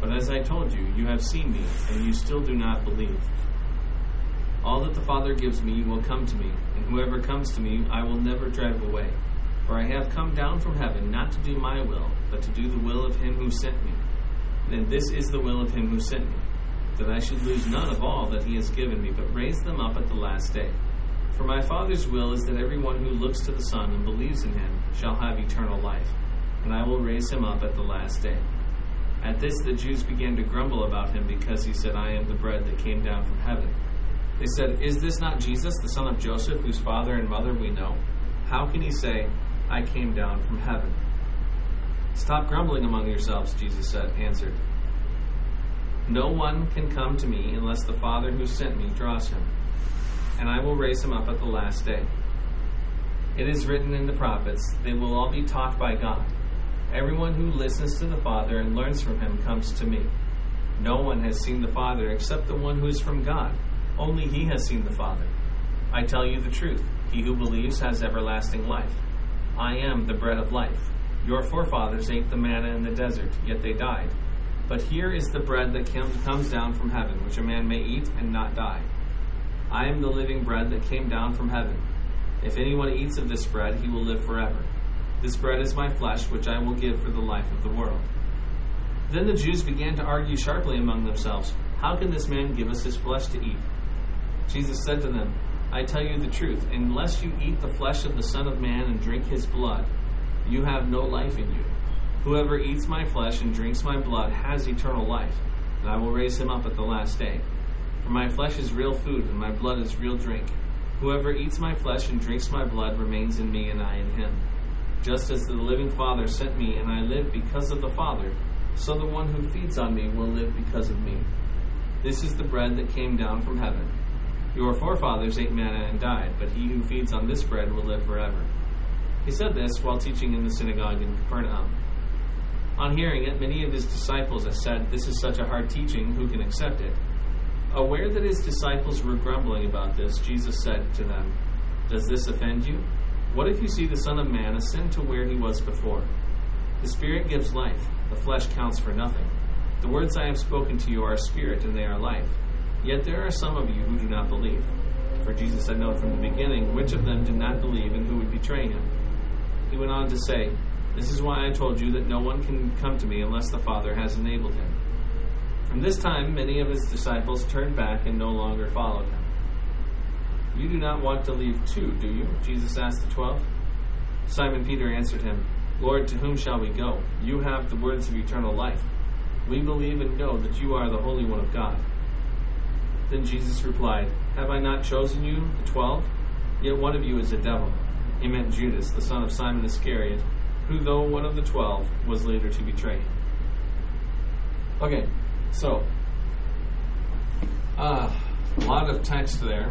But as I told you, you have seen me, and you still do not believe. All that the Father gives me will come to me, and whoever comes to me I will never drive away. For I have come down from heaven not to do my will, but to do the will of him who sent me. And this is the will of him who sent me, that I should lose none of all that he has given me, but raise them up at the last day. For my Father's will is that everyone who looks to the Son and believes in him shall have eternal life, and I will raise him up at the last day. At this the Jews began to grumble about him because he said, I am the bread that came down from heaven. They said, Is this not Jesus, the son of Joseph, whose father and mother we know? How can he say, I came down from heaven? Stop grumbling among yourselves, Jesus said, answered. No one can come to me unless the Father who sent me draws him, and I will raise him up at the last day. It is written in the prophets, They will all be taught by God. Everyone who listens to the Father and learns from him comes to me. No one has seen the Father except the one who is from God. Only he has seen the Father. I tell you the truth. He who believes has everlasting life. I am the bread of life. Your forefathers ate the manna in the desert, yet they died. But here is the bread that comes down from heaven, which a man may eat and not die. I am the living bread that came down from heaven. If anyone eats of this bread, he will live forever. This bread is my flesh, which I will give for the life of the world. Then the Jews began to argue sharply among themselves How can this man give us his flesh to eat? Jesus said to them, I tell you the truth, unless you eat the flesh of the Son of Man and drink his blood, you have no life in you. Whoever eats my flesh and drinks my blood has eternal life, and I will raise him up at the last day. For my flesh is real food, and my blood is real drink. Whoever eats my flesh and drinks my blood remains in me, and I in him. Just as the living Father sent me, and I live because of the Father, so the one who feeds on me will live because of me. This is the bread that came down from heaven. Your forefathers ate manna and died, but he who feeds on this bread will live forever. He said this while teaching in the synagogue in Capernaum. On hearing it, many of his disciples said, This is such a hard teaching, who can accept it? Aware that his disciples were grumbling about this, Jesus said to them, Does this offend you? What if you see the Son of Man ascend to where he was before? The Spirit gives life, the flesh counts for nothing. The words I have spoken to you are spirit and they are life. Yet there are some of you who do not believe. For Jesus had known from the beginning which of them did not believe and who would betray him. He went on to say, This is why I told you that no one can come to me unless the Father has enabled him. From this time, many of his disciples turned back and no longer followed him. You do not want to leave too, do you? Jesus asked the twelve. Simon Peter answered him, Lord, to whom shall we go? You have the words of eternal life. We believe and know that you are the Holy One of God. Then Jesus replied, Have I not chosen you, the twelve? Yet one of you is a devil. He meant Judas, the son of Simon Iscariot, who, though one of the twelve, was later to betray him. Okay, so, uh, a lot of text there.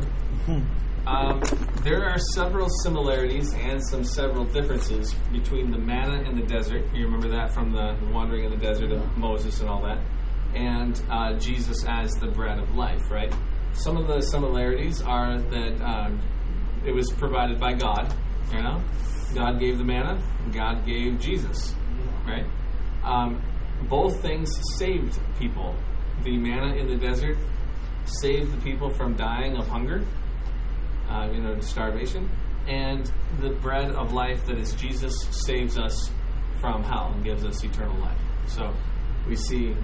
Um, there are several similarities and some several differences between the manna in the desert. You remember that from the wandering in the desert of Moses and all that, and uh, Jesus as the bread of life, right? Some of the similarities are that um, it was provided by God. You know, God gave the manna, God gave Jesus, right? Um, both things saved people. The manna in the desert saved the people from dying of hunger uh, you know, starvation. And the bread of life that is Jesus saves us from hell and gives us eternal life. So we see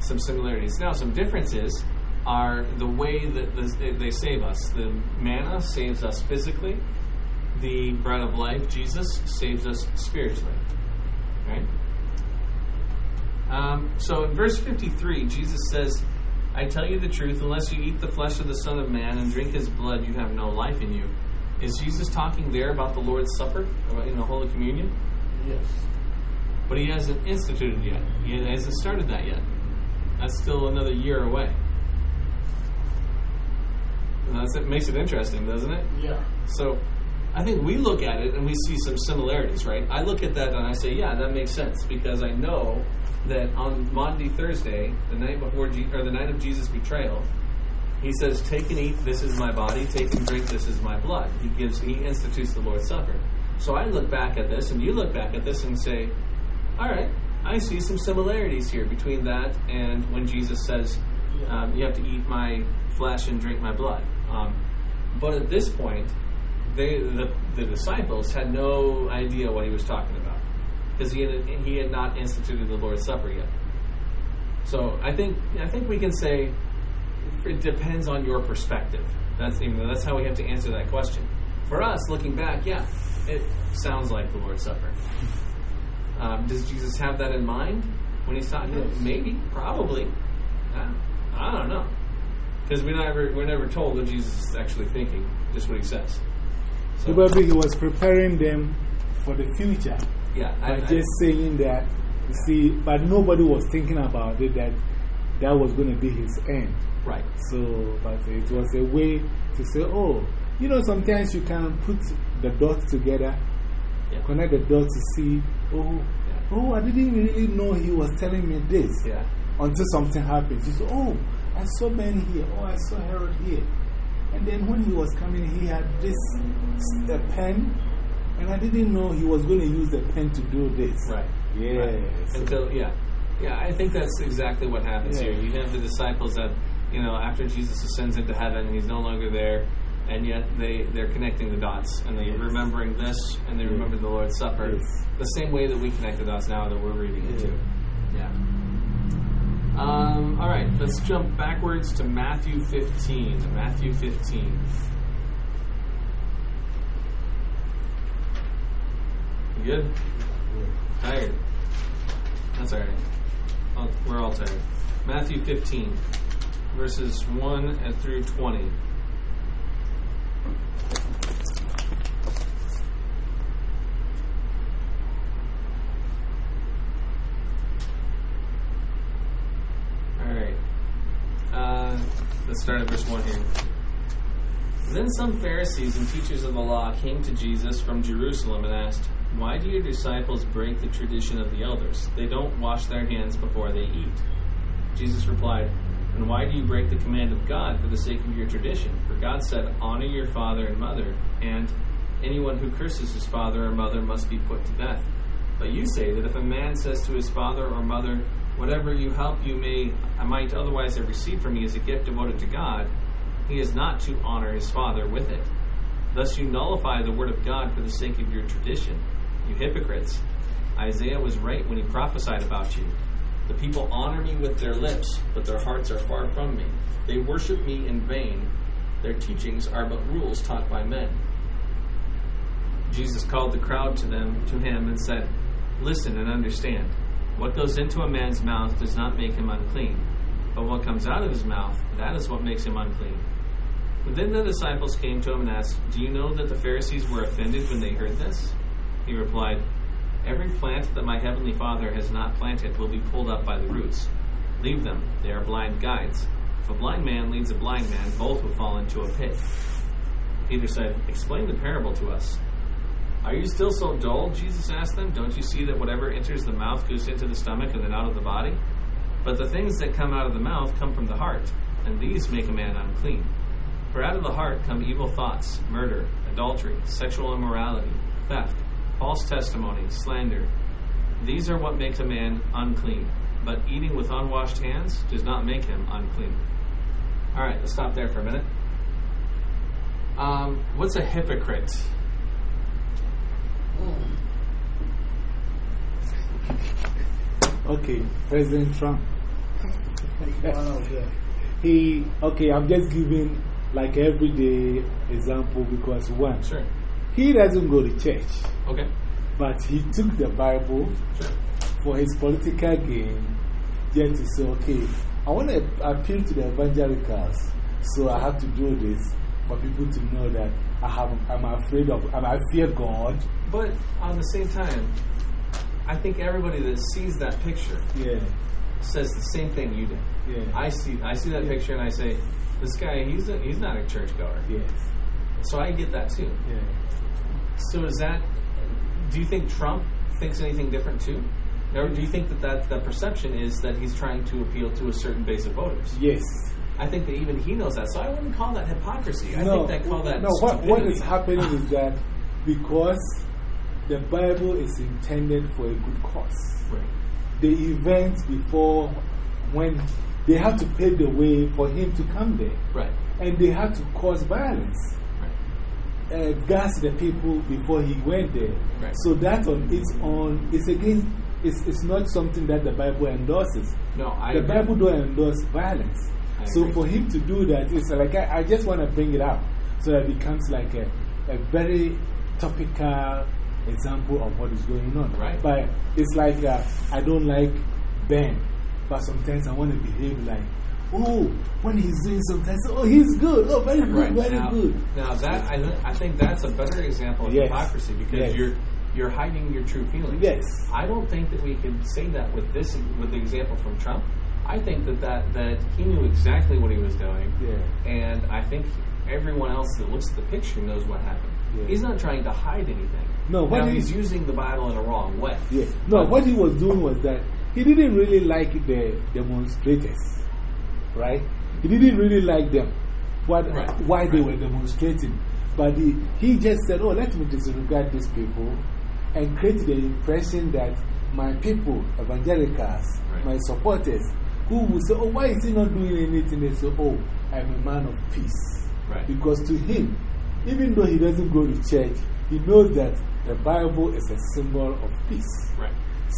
some similarities. Now, some differences are the way that the, they save us. The manna saves us physically. The bread of life, Jesus, saves us spiritually. Right? Um, so in verse 53, Jesus says, I tell you the truth, unless you eat the flesh of the Son of Man and drink his blood, you have no life in you. Is Jesus talking there about the Lord's Supper, about, you know, Holy Communion? Yes. But he hasn't instituted yet. He hasn't started that yet. That's still another year away. That's, it makes it interesting, doesn't it? Yeah. So I think we look at it and we see some similarities, right? I look at that and I say, yeah, that makes sense because I know that on Maundy Thursday, the night before Je- or the night of Jesus' betrayal, he says, "Take and eat. This is my body. Take and drink. This is my blood." He gives. He institutes the Lord's Supper. So I look back at this, and you look back at this, and say, "All right, I see some similarities here between that and when Jesus says, um, you have to eat my flesh and drink my blood." Um, but at this point, they, the, the disciples had no idea what he was talking about because he had, he had not instituted the Lord's Supper yet. So I think I think we can say it depends on your perspective. That's that's how we have to answer that question. For us, looking back, yeah, it sounds like the Lord's Supper. Um, does Jesus have that in mind when he's talking? Yes. Maybe, probably. Uh, I don't know, because we never we're never told what Jesus is actually thinking. Just what he says. So, Probably he was preparing them for the future yeah, I, by I- just saying that, you see, but nobody was thinking about it that that was going to be his end. right. So, but it was a way to say, oh, you know, sometimes you can put the dots together, Yeah. connect the dots to see, oh, Yeah. oh, I didn't really know he was telling me this Yeah. until something happens. You say, oh, I saw Ben here, oh, I saw Harold here. And then when he was coming, he had this pen, and I didn't know he was going to use the pen to do this. Right. Yes. Right. Until yeah, yeah. I think that's exactly what happens Yeah. here. You have the disciples that you know after Jesus ascends into heaven, he's no longer there, and yet they they're connecting the dots and they're remembering this and they Yes. remember the Lord's Supper Yes. the same way that we connect the dots now that we're reading it Yeah. too. Yeah. Um, all right, let's jump backwards to Matthew 15. Matthew 15. You good? Tired. That's all right. We're all tired. Matthew 15, verses 1 and through 20. All right. Uh, let's start at verse 1 here. Then some Pharisees and teachers of the law came to Jesus from Jerusalem and asked, Why do your disciples break the tradition of the elders? They don't wash their hands before they eat. Jesus replied, And why do you break the command of God for the sake of your tradition? For God said, Honor your father and mother, and anyone who curses his father or mother must be put to death. But you say that if a man says to his father or mother, Whatever you help you may I might otherwise have received from me as a gift devoted to God, he is not to honor his father with it. Thus you nullify the word of God for the sake of your tradition. You hypocrites. Isaiah was right when he prophesied about you. The people honor me with their lips, but their hearts are far from me. They worship me in vain. Their teachings are but rules taught by men. Jesus called the crowd to them to him and said, Listen and understand. What goes into a man's mouth does not make him unclean, but what comes out of his mouth, that is what makes him unclean. But Then the disciples came to him and asked, Do you know that the Pharisees were offended when they heard this? He replied, Every plant that my heavenly Father has not planted will be pulled up by the roots. Leave them, they are blind guides. If a blind man leads a blind man, both will fall into a pit. Peter said, Explain the parable to us. Are you still so dull? Jesus asked them. Don't you see that whatever enters the mouth goes into the stomach and then out of the body? But the things that come out of the mouth come from the heart, and these make a man unclean. For out of the heart come evil thoughts, murder, adultery, sexual immorality, theft, false testimony, slander. These are what makes a man unclean. But eating with unwashed hands does not make him unclean. All right, let's stop there for a minute. Um, what's a hypocrite? Okay, President Trump. he, okay, I'm just giving like everyday example because one, Sure. He doesn't go to church, Okay. but he took the Bible for his political gain just to say, okay, I want to appeal to the evangelicals, so I have to do this for people to know that I have, I'm afraid of, and I fear God. But on the same time, I think everybody that sees that picture Yeah, says the same thing you did. yeah, I see, I see that picture and I say, this guy, he's a, he's not a churchgoer. yes, So I get that too. yeah. So is that? Do you think Trump thinks anything different too, or do you think that that the perception is that he's trying to appeal to a certain base of voters? Yes. I think that even he knows that. So I wouldn't call that hypocrisy. I no, think that call that no. What, what is happening is that because the Bible is intended for a good cause, Right. the events before when they have to pave the way for him to come there, Right. and they have to cause violence. Uh, gas the people before he went there. Right. So that on its own is against, it's, it's not something that the Bible endorses. No, I the agree. Bible don't endorse violence. I So agree. for him to do that, it's like I, I just want to bring it up so that it becomes like a, a very topical example of what is going on. Right. But it's like uh, I don't like Ben, but sometimes I want to behave like, oh, when he's doing something, oh, he's good. Oh, very good, Right. very now, good. Now that I, I think that's a better example of Yes. hypocrisy because Yes. you're you're hiding your true feelings. Yes. I don't think that we can say that with this with the example from Trump. I think that that, that he knew exactly what he was doing, Yeah. and I think everyone else that looks at the picture knows what happened. Yeah. He's not trying to hide anything. No, what now, he- he's using the Bible in a wrong way. Yeah. No, But- what he was doing was that he didn't really like the demonstrators, right? He didn't really like them, what, Right. why they were demonstrating. But he, he just said, oh, let me disregard these people and create the impression that my people, evangelicals, Right. my supporters, who will say, oh, why is he not doing anything? They say, oh, I'm a man of peace. Right. Because to him, even though he doesn't go to church, he knows that the Bible is a symbol of peace. Right.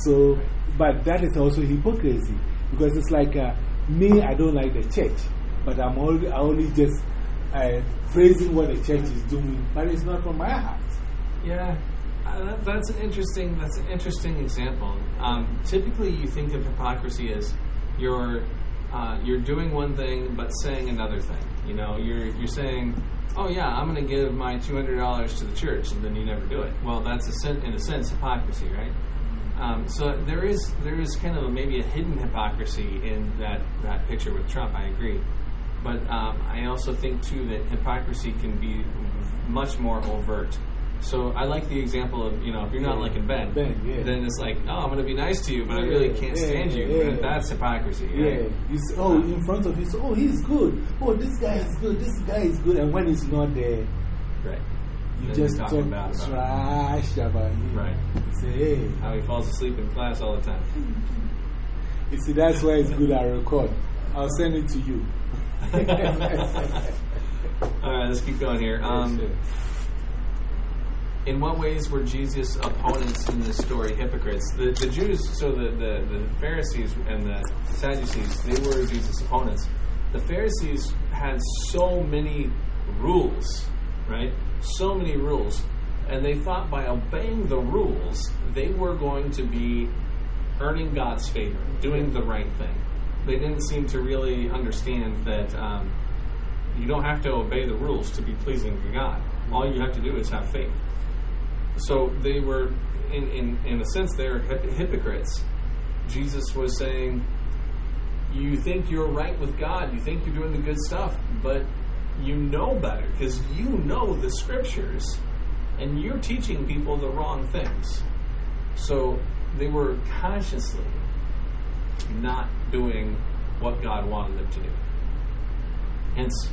So, but that is also hypocrisy because it's like uh, me, I don't like the church, but I'm only, I only just uh, praising what the church is doing, but it's not from my heart. Yeah, uh, that, that's an interesting. That's an interesting example. Um, typically, you think of hypocrisy as you're uh, you're doing one thing but saying another thing. You know, you're you're saying, "Oh yeah, I'm going to give my two hundred dollars to the church," and then you never do it. Well, that's a sen- in a sense hypocrisy, right? Um, so there is there is kind of a, maybe a hidden hypocrisy in that that picture with Trump. I agree. but um, I also think too that hypocrisy can be much more overt. So I like the example of you know if you're not Yeah. liking Ben, Ben, yeah. then it's like oh I'm going to be nice to you, but I really can't yeah, stand you. yeah. That's hypocrisy. Yeah, Right? you say, oh, in front of you, so, oh, he's good. Oh, this guy is good. This guy is good. And when he's not there, Right. You just talk talking about trash about him. Right. You say, hey, How he falls asleep in class all the time. you see, that's why it's good I record. I'll send it to you. All right, let's keep going here. Um, in what ways were Jesus' opponents in this story hypocrites? The, the Jews, so the, the, the Pharisees and the Sadducees, they were Jesus' opponents. The Pharisees had so many rules, right? So many rules. And they thought by obeying the rules, they were going to be earning God's favor, doing the right thing. They didn't seem to really understand that um, you don't have to obey the rules to be pleasing to God. All you have to do is have faith. So they were, in, in, in a sense, they were hypocrites. Jesus was saying, You think you're right with God, you think you're doing the good stuff, but you know better because you know the scriptures and you're teaching people the wrong things. So they were consciously not doing what God wanted them to do. Hence,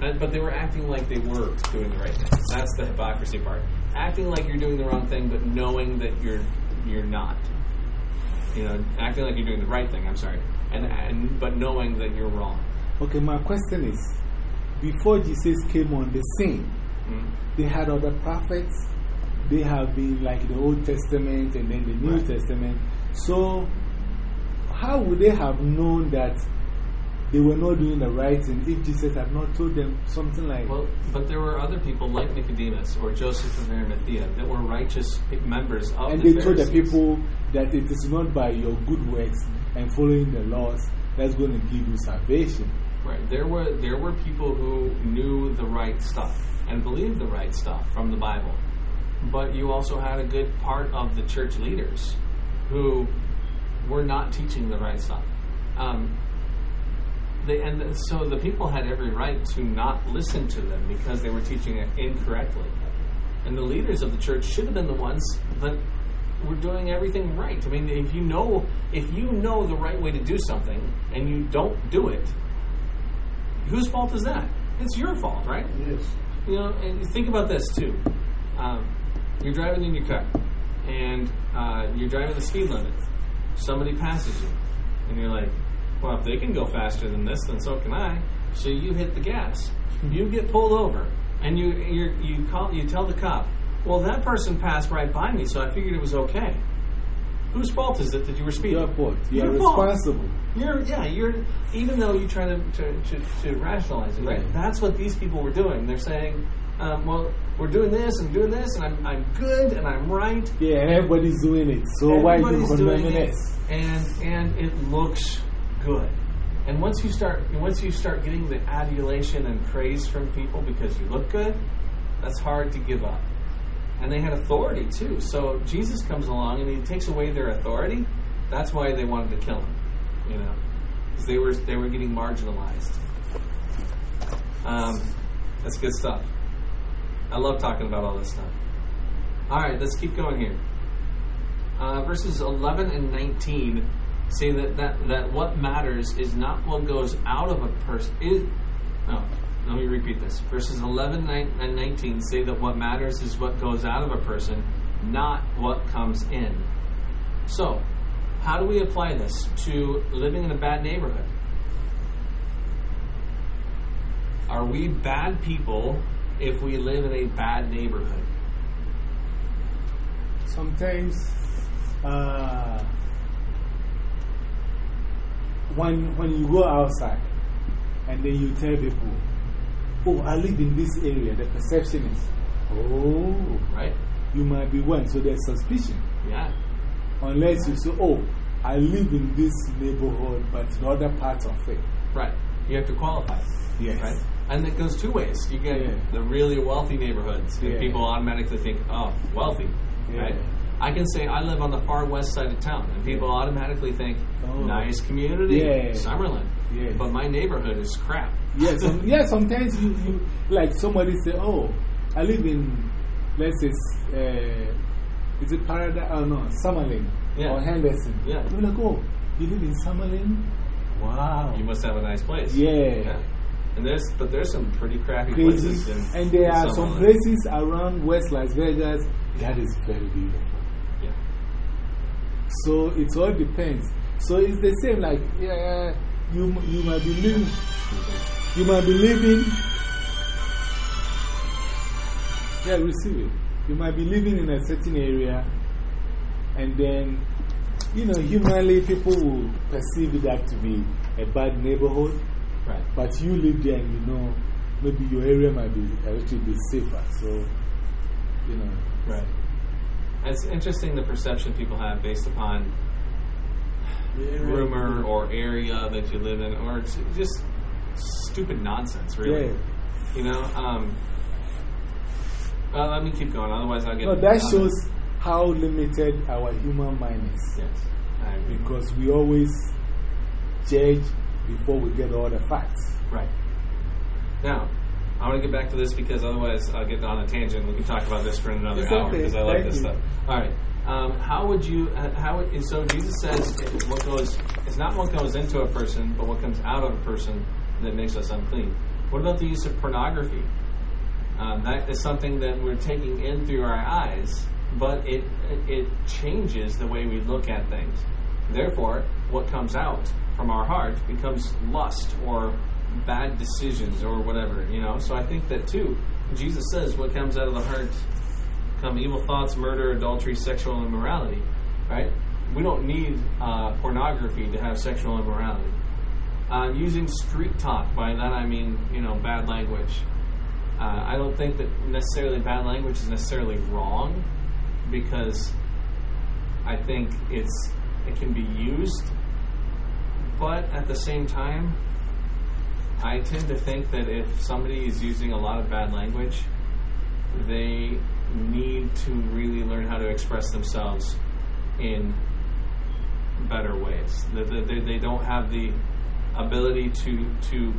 but they were acting like they were doing the right thing. That's the hypocrisy part. Acting like you're doing the wrong thing, but knowing that you're you're not. You know, acting like you're doing the right thing. I'm sorry, and and but knowing that you're wrong. Okay, my question is before Jesus came on the scene, Mm. they had other prophets. They have been like the Old Testament and then the New Right. Testament. So, how would they have known that they were not doing the right thing if Jesus had not told them something like, Well, but there were other people like Nicodemus or Joseph of Arimathea that were righteous members of and the they told the people that it is not by your good works and following the laws that's going to give you salvation. Right. There were there were people who knew the right stuff and believed the right stuff from the Bible. But you also had a good part of the church leaders who were not teaching the right stuff. Um, they, and so the people had every right to not listen to them because they were teaching it incorrectly. And the leaders of the church should have been the ones that were doing everything right. I mean, if you know if you know the right way to do something and you don't do it, whose fault is that? It's your fault, right? Yes. You know, and think about this too. Um, you're driving in your car, and uh, you're driving the speed limit. Somebody passes you, and you're like, "Well, if they can go faster than this, then so can I." So you hit the gas. You get pulled over, and you you you call you tell the cop, "Well, that person passed right by me, so I figured it was okay." Whose fault is it that you were speeding? Your fault. You are Your fault. responsible. You're yeah, you're even though you try to to, to, to rationalize it, right? Yeah. That's what these people were doing. They're saying, um, well, we're doing this and doing this, and I'm I'm good and I'm right. Yeah, and everybody's doing it. So why are you Everybody's doing condemning it, and and it looks good. And once you start once you start getting the adulation and praise from people because you look good, that's hard to give up. And they had authority too. So Jesus comes along and he takes away their authority. That's why they wanted to kill him, you know, because they were they were getting marginalized. Um, that's good stuff. I love talking about all this stuff. All right, let's keep going here. Uh, verses 11 and 19 say that, that, that what matters is not what goes out of a person. Is, let me repeat this. Verses 11 and 19 say that what matters is what goes out of a person, not what comes in. So, how do we apply this to living in a bad neighborhood? Are we bad people if we live in a bad neighborhood? Sometimes, uh, when, when you go outside and then you tell people, oh, I live in this area, the perception is, oh, Right? you might be one. So there's suspicion. Yeah. Unless you say, oh, I live in this neighborhood, but the other part of it. Right. You have to qualify. Yes. Right? And it goes two ways. You get Yeah. the really wealthy neighborhoods, and Yeah. people automatically think, oh, wealthy. Yeah. Right? I can say I live on the far west side of town, and people automatically think, Oh. nice community, Yeah. Summerlin. But my neighborhood is crap. Yeah, some, yeah sometimes you, you, like somebody say, oh, I live in, let's say, uh, is it Paradise? Oh, no, Summerlin Yeah. or Henderson. Yeah. You're like, oh, you live in Summerlin? Wow. You must have a nice place. Yeah. And there's, but there's some pretty crappy Crazy. places. In, And there in are some places around West Las Vegas that is very beautiful. Yeah. So it all depends. So it's the same, like, yeah, you, you might be living, you might be living, yeah, receive it. You might be living in a certain area, and then, you know, humanly people will perceive that to be a bad neighborhood, Right. but you live there and you know, maybe your area might be a little bit safer. So, you know, Right. It's interesting the perception people have based upon rumor or area that you live in, or it's just stupid nonsense, really. Yeah. You know, um, well, let me keep going, otherwise I'll get. No, that shows how limited our human mind is. Yes, Because we always judge before we get all the facts. Right. Now, I want to get back to this because otherwise I'll get on a tangent. We can talk about this for another It's hour okay. because I like Thank this you. stuff. All right. Um, how would you, uh, how, so Jesus says what goes, it's not what goes into a person, but what comes out of a person that makes us unclean. What about the use of pornography? Um, that is something that we're taking in through our eyes, but it, it changes the way we look at things. Therefore, what comes out from our heart becomes lust or bad decisions or whatever, you know. So I think that too, Jesus says what comes out of the heart come evil thoughts, murder, adultery, sexual immorality, right? We don't need uh, pornography to have sexual immorality. Uh, using street talk, by that I mean, you know, bad language. Uh, I don't think that necessarily bad language is necessarily wrong because I think it's it can be used, but at the same time, I tend to think that if somebody is using a lot of bad language, they need to really learn how to express themselves in better ways. They, they, they don't have the ability to to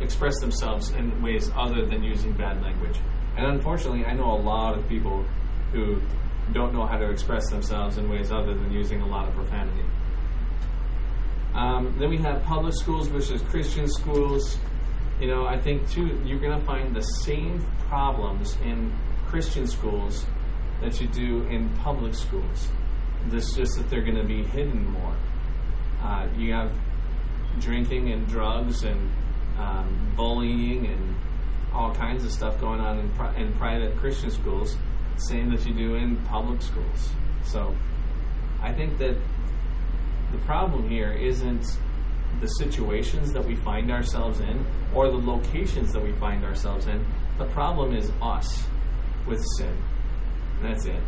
express themselves in ways other than using bad language. And unfortunately, I know a lot of people who don't know how to express themselves in ways other than using a lot of profanity. Um, then we have public schools versus Christian schools. You know, I think too, you're going to find the same problems in Christian schools that you do in public schools. It's just that they're going to be hidden more. Uh, you have drinking and drugs and um, bullying and all kinds of stuff going on in, pri- in private Christian schools, same that you do in public schools. So I think that the problem here isn't the situations that we find ourselves in or the locations that we find ourselves in. The problem is us with sin. That's it.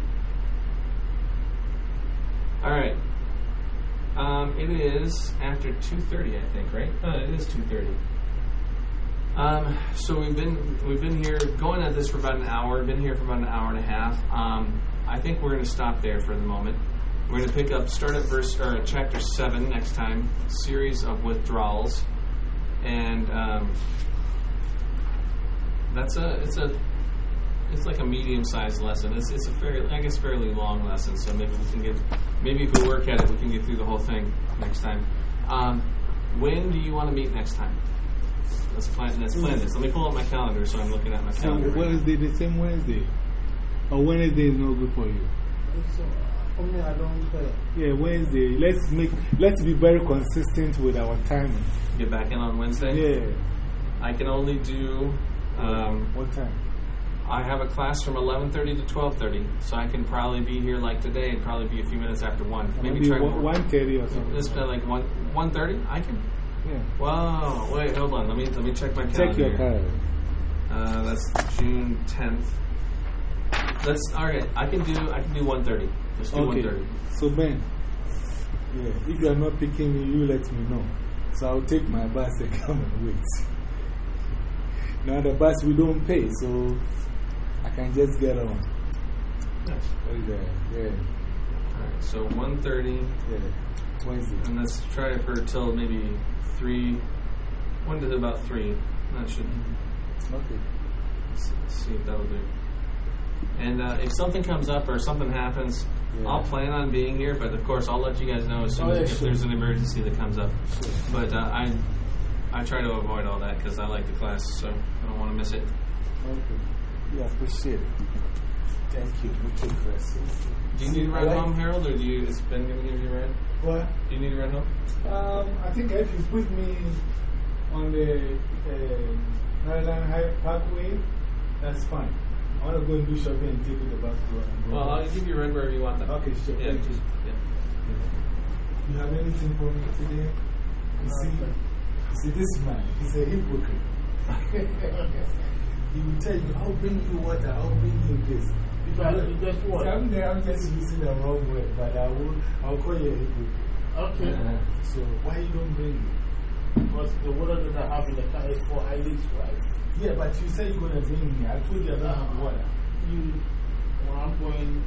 All right. Um, it is after 2:30, I think, right? It is 2:30. Um, so we've been we've been here going at this for about an hour. Been here for about an hour and a half. Um, I think we're going to stop there for the moment. We're going to pick up, start at verse or chapter seven next time. Series of withdrawals, and um, that's a it's a it's like a medium-sized lesson. It's it's a fairly I guess fairly long lesson. So maybe we can get maybe if we work at it, we can get through the whole thing next time. Um, when do you want to meet next time? Let's plan. Let's plan this. Let me pull up my calendar so I'm looking at my So calendar. right now. Wednesday, the same Wednesday. Or Wednesday is no good for you. So, for me, I don't care. Yeah, Wednesday. Let's make, let's be very consistent with our timing. Get back in on Wednesday. Yeah. I can only do. Um, What time? I have a class from 11:30 to 12:30, so I can probably be here like today and probably be a few minutes after one. Maybe, try one, one thirty or something. This been like one 1:30. I can. Yeah. Wow. Wait, hold on. Let me let me check my calendar. Check your calendar. Uh, that's June 10th. Let's. All right. I can do. I can do 1:30. Let's do Okay. 1:30. So Ben, yeah, if you are not picking me, you let me know. So I'll take my bus and come and wait. Now the bus we don't pay, so I can just get on. Nice. Oh, Yeah, yeah, All right. So 1:30. yeah. Wednesday. And let's try it for till maybe three, one to about three. That should Okay. s- see if that'll do. And uh, if something comes up or something happens, Yeah. I'll plan on being here. But of course, I'll let you guys know as soon Oh, as yeah, if sure. there's an emergency that comes up. Sure. But uh, I, I try to avoid all that because I like the class, so I don't want to miss it. Okay. Yeah, appreciate it. Thank you. We take rest. Do you need a ride like- home, Harold, or do you? Is Ben going to give you a ride? What? Do you need a ride home? Um, I think if you put me on the uh, Maryland High Parkway, that's fine. I want to go and do shopping and take the bus to Well, back. I'll give you a ride wherever you want. Then. Okay, sure. Yeah, Thank you. just yeah. You have anything for me today? You see, you see this man, he's a hypocrite. he will tell you, I'll bring you water, I'll bring you this. You just what? I'm, there, I'm just using the wrong word, but I will, I'll call you a hypocrite. Okay. So, why you don't bring it? Because the water that I have in the car is for Eileen's wife. Yeah, but you said you're going to bring me. I told you I don't have water. You, when I'm going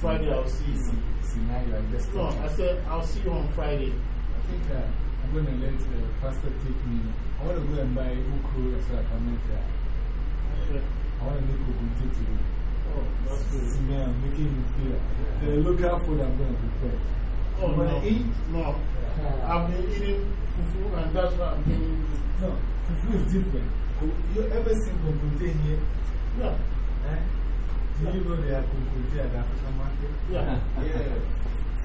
Friday, I'll see you. See, see, now you are just No, I said I'll see you on Friday. I think uh, I'm going to let the pastor take me. I want to go and buy ukru so I can make that. Okay. I want to make ukunti today. Oh, that's good. See, man, I'm making you feel. The local food I'm going to prepare. Oh, you want no. to eat? No. I've been eating fufu and that's why I'm getting you. No, fufu is different. You ever seen kunkunte here? Yeah. Eh? Do you know they are kunkunte at the African market? Yeah. Yeah.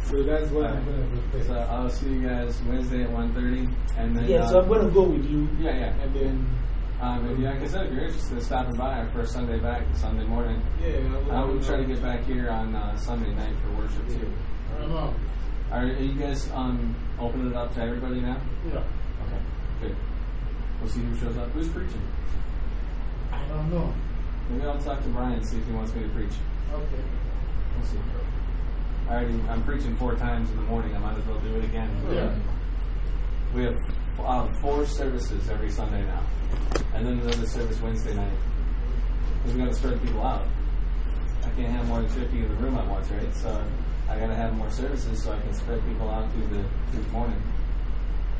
So that's what I'm going to prepare. So I'll see you guys Wednesday at 1.30. And then, yeah, uh, so I'm going to go with you. yeah, yeah. And then, Um, if you, like I said, if you're interested in stopping by our first Sunday back, Sunday morning, yeah, I will try to get back here on uh, Sunday night for worship too. I. Are, are you guys um, opening it up to everybody now? Yeah. Okay, good. We'll see who shows up. Who's preaching? I don't know. Maybe I'll talk to Brian and see if he wants me to preach. Okay. We'll see. I already, I'm preaching four times in the morning. I might as well do it again. Yeah. We have uh, four services every Sunday now, and then another service Wednesday night. Because we got to spread people out. I can't have more than 50 in the room at once, right? So I got to have more services so I can spread people out through the, through the morning.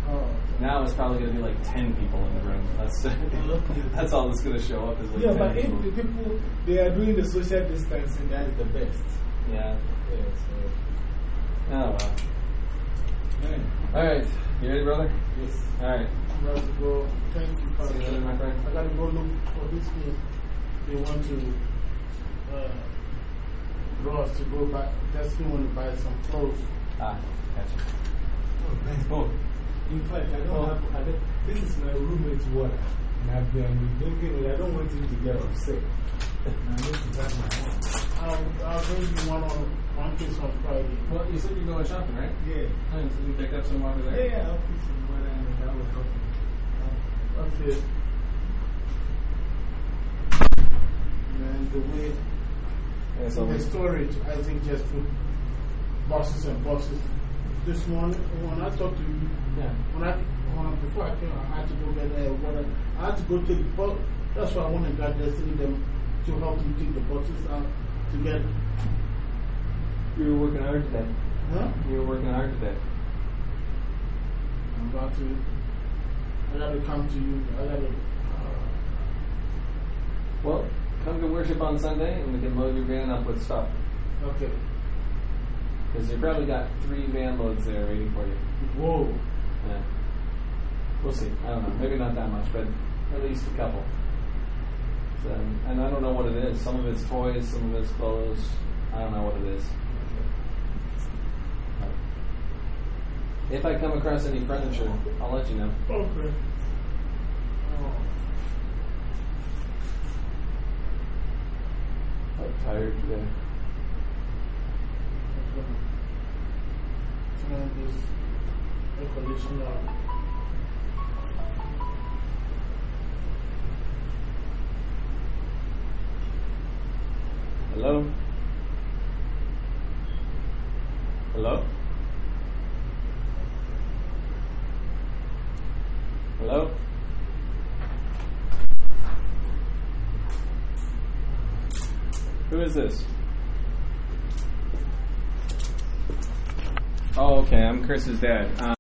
Oh, Now it's probably going to be like 10 people in the room. That's, that's all that's going to show up is like Yeah, 10 but if the people, they are doing the social distancing, that is the best. Yeah. Yeah, so. Oh, well. All right. You ready, brother? Yes. All right. I got to go. Thank you, See you later, my friend. I got to go look for this case. They want to uh, draw us to go back. Just he want to buy some clothes. Ah, gotcha. Oh, man. Cool. In fact, I don't have, I don't, this is my roommate's water. And I've been drinking it. I don't want him to get upset. And I need to have my own. I'll, I'll bring you one on one case on Friday. Well, you said you're going shopping, right? Yeah. Oh, so you pick up some over Yeah, there? yeah, I'll put some water and that will help me. Okay. And the way Yeah, so the storage, I think just put boxes and boxes. This morning, when I talked to you, yeah. when I, when, before I came, I had to go get uh, water. I had to go take the box. That's why I went and got Destiny them to help me take the boxes out to get. You were working hard today. Huh? You were working hard today. I'm about to. I gotta come to you. I gotta. Uh, Well, come to worship on Sunday and we can load your van up with stuff. okay. Because you probably got three van loads there waiting for you. Whoa. Yeah. We'll see. I don't know. Maybe not that much, but at least a couple. So, um, and I don't know what it is. Some of it's toys, some of it's clothes. I don't know what it is. If I come across any furniture, I'll let you know. Okay. Oh. I'm tired today. Turn this Hello? Hello? Hello? Who is this? Oh, okay. I'm Chris's dad. Um,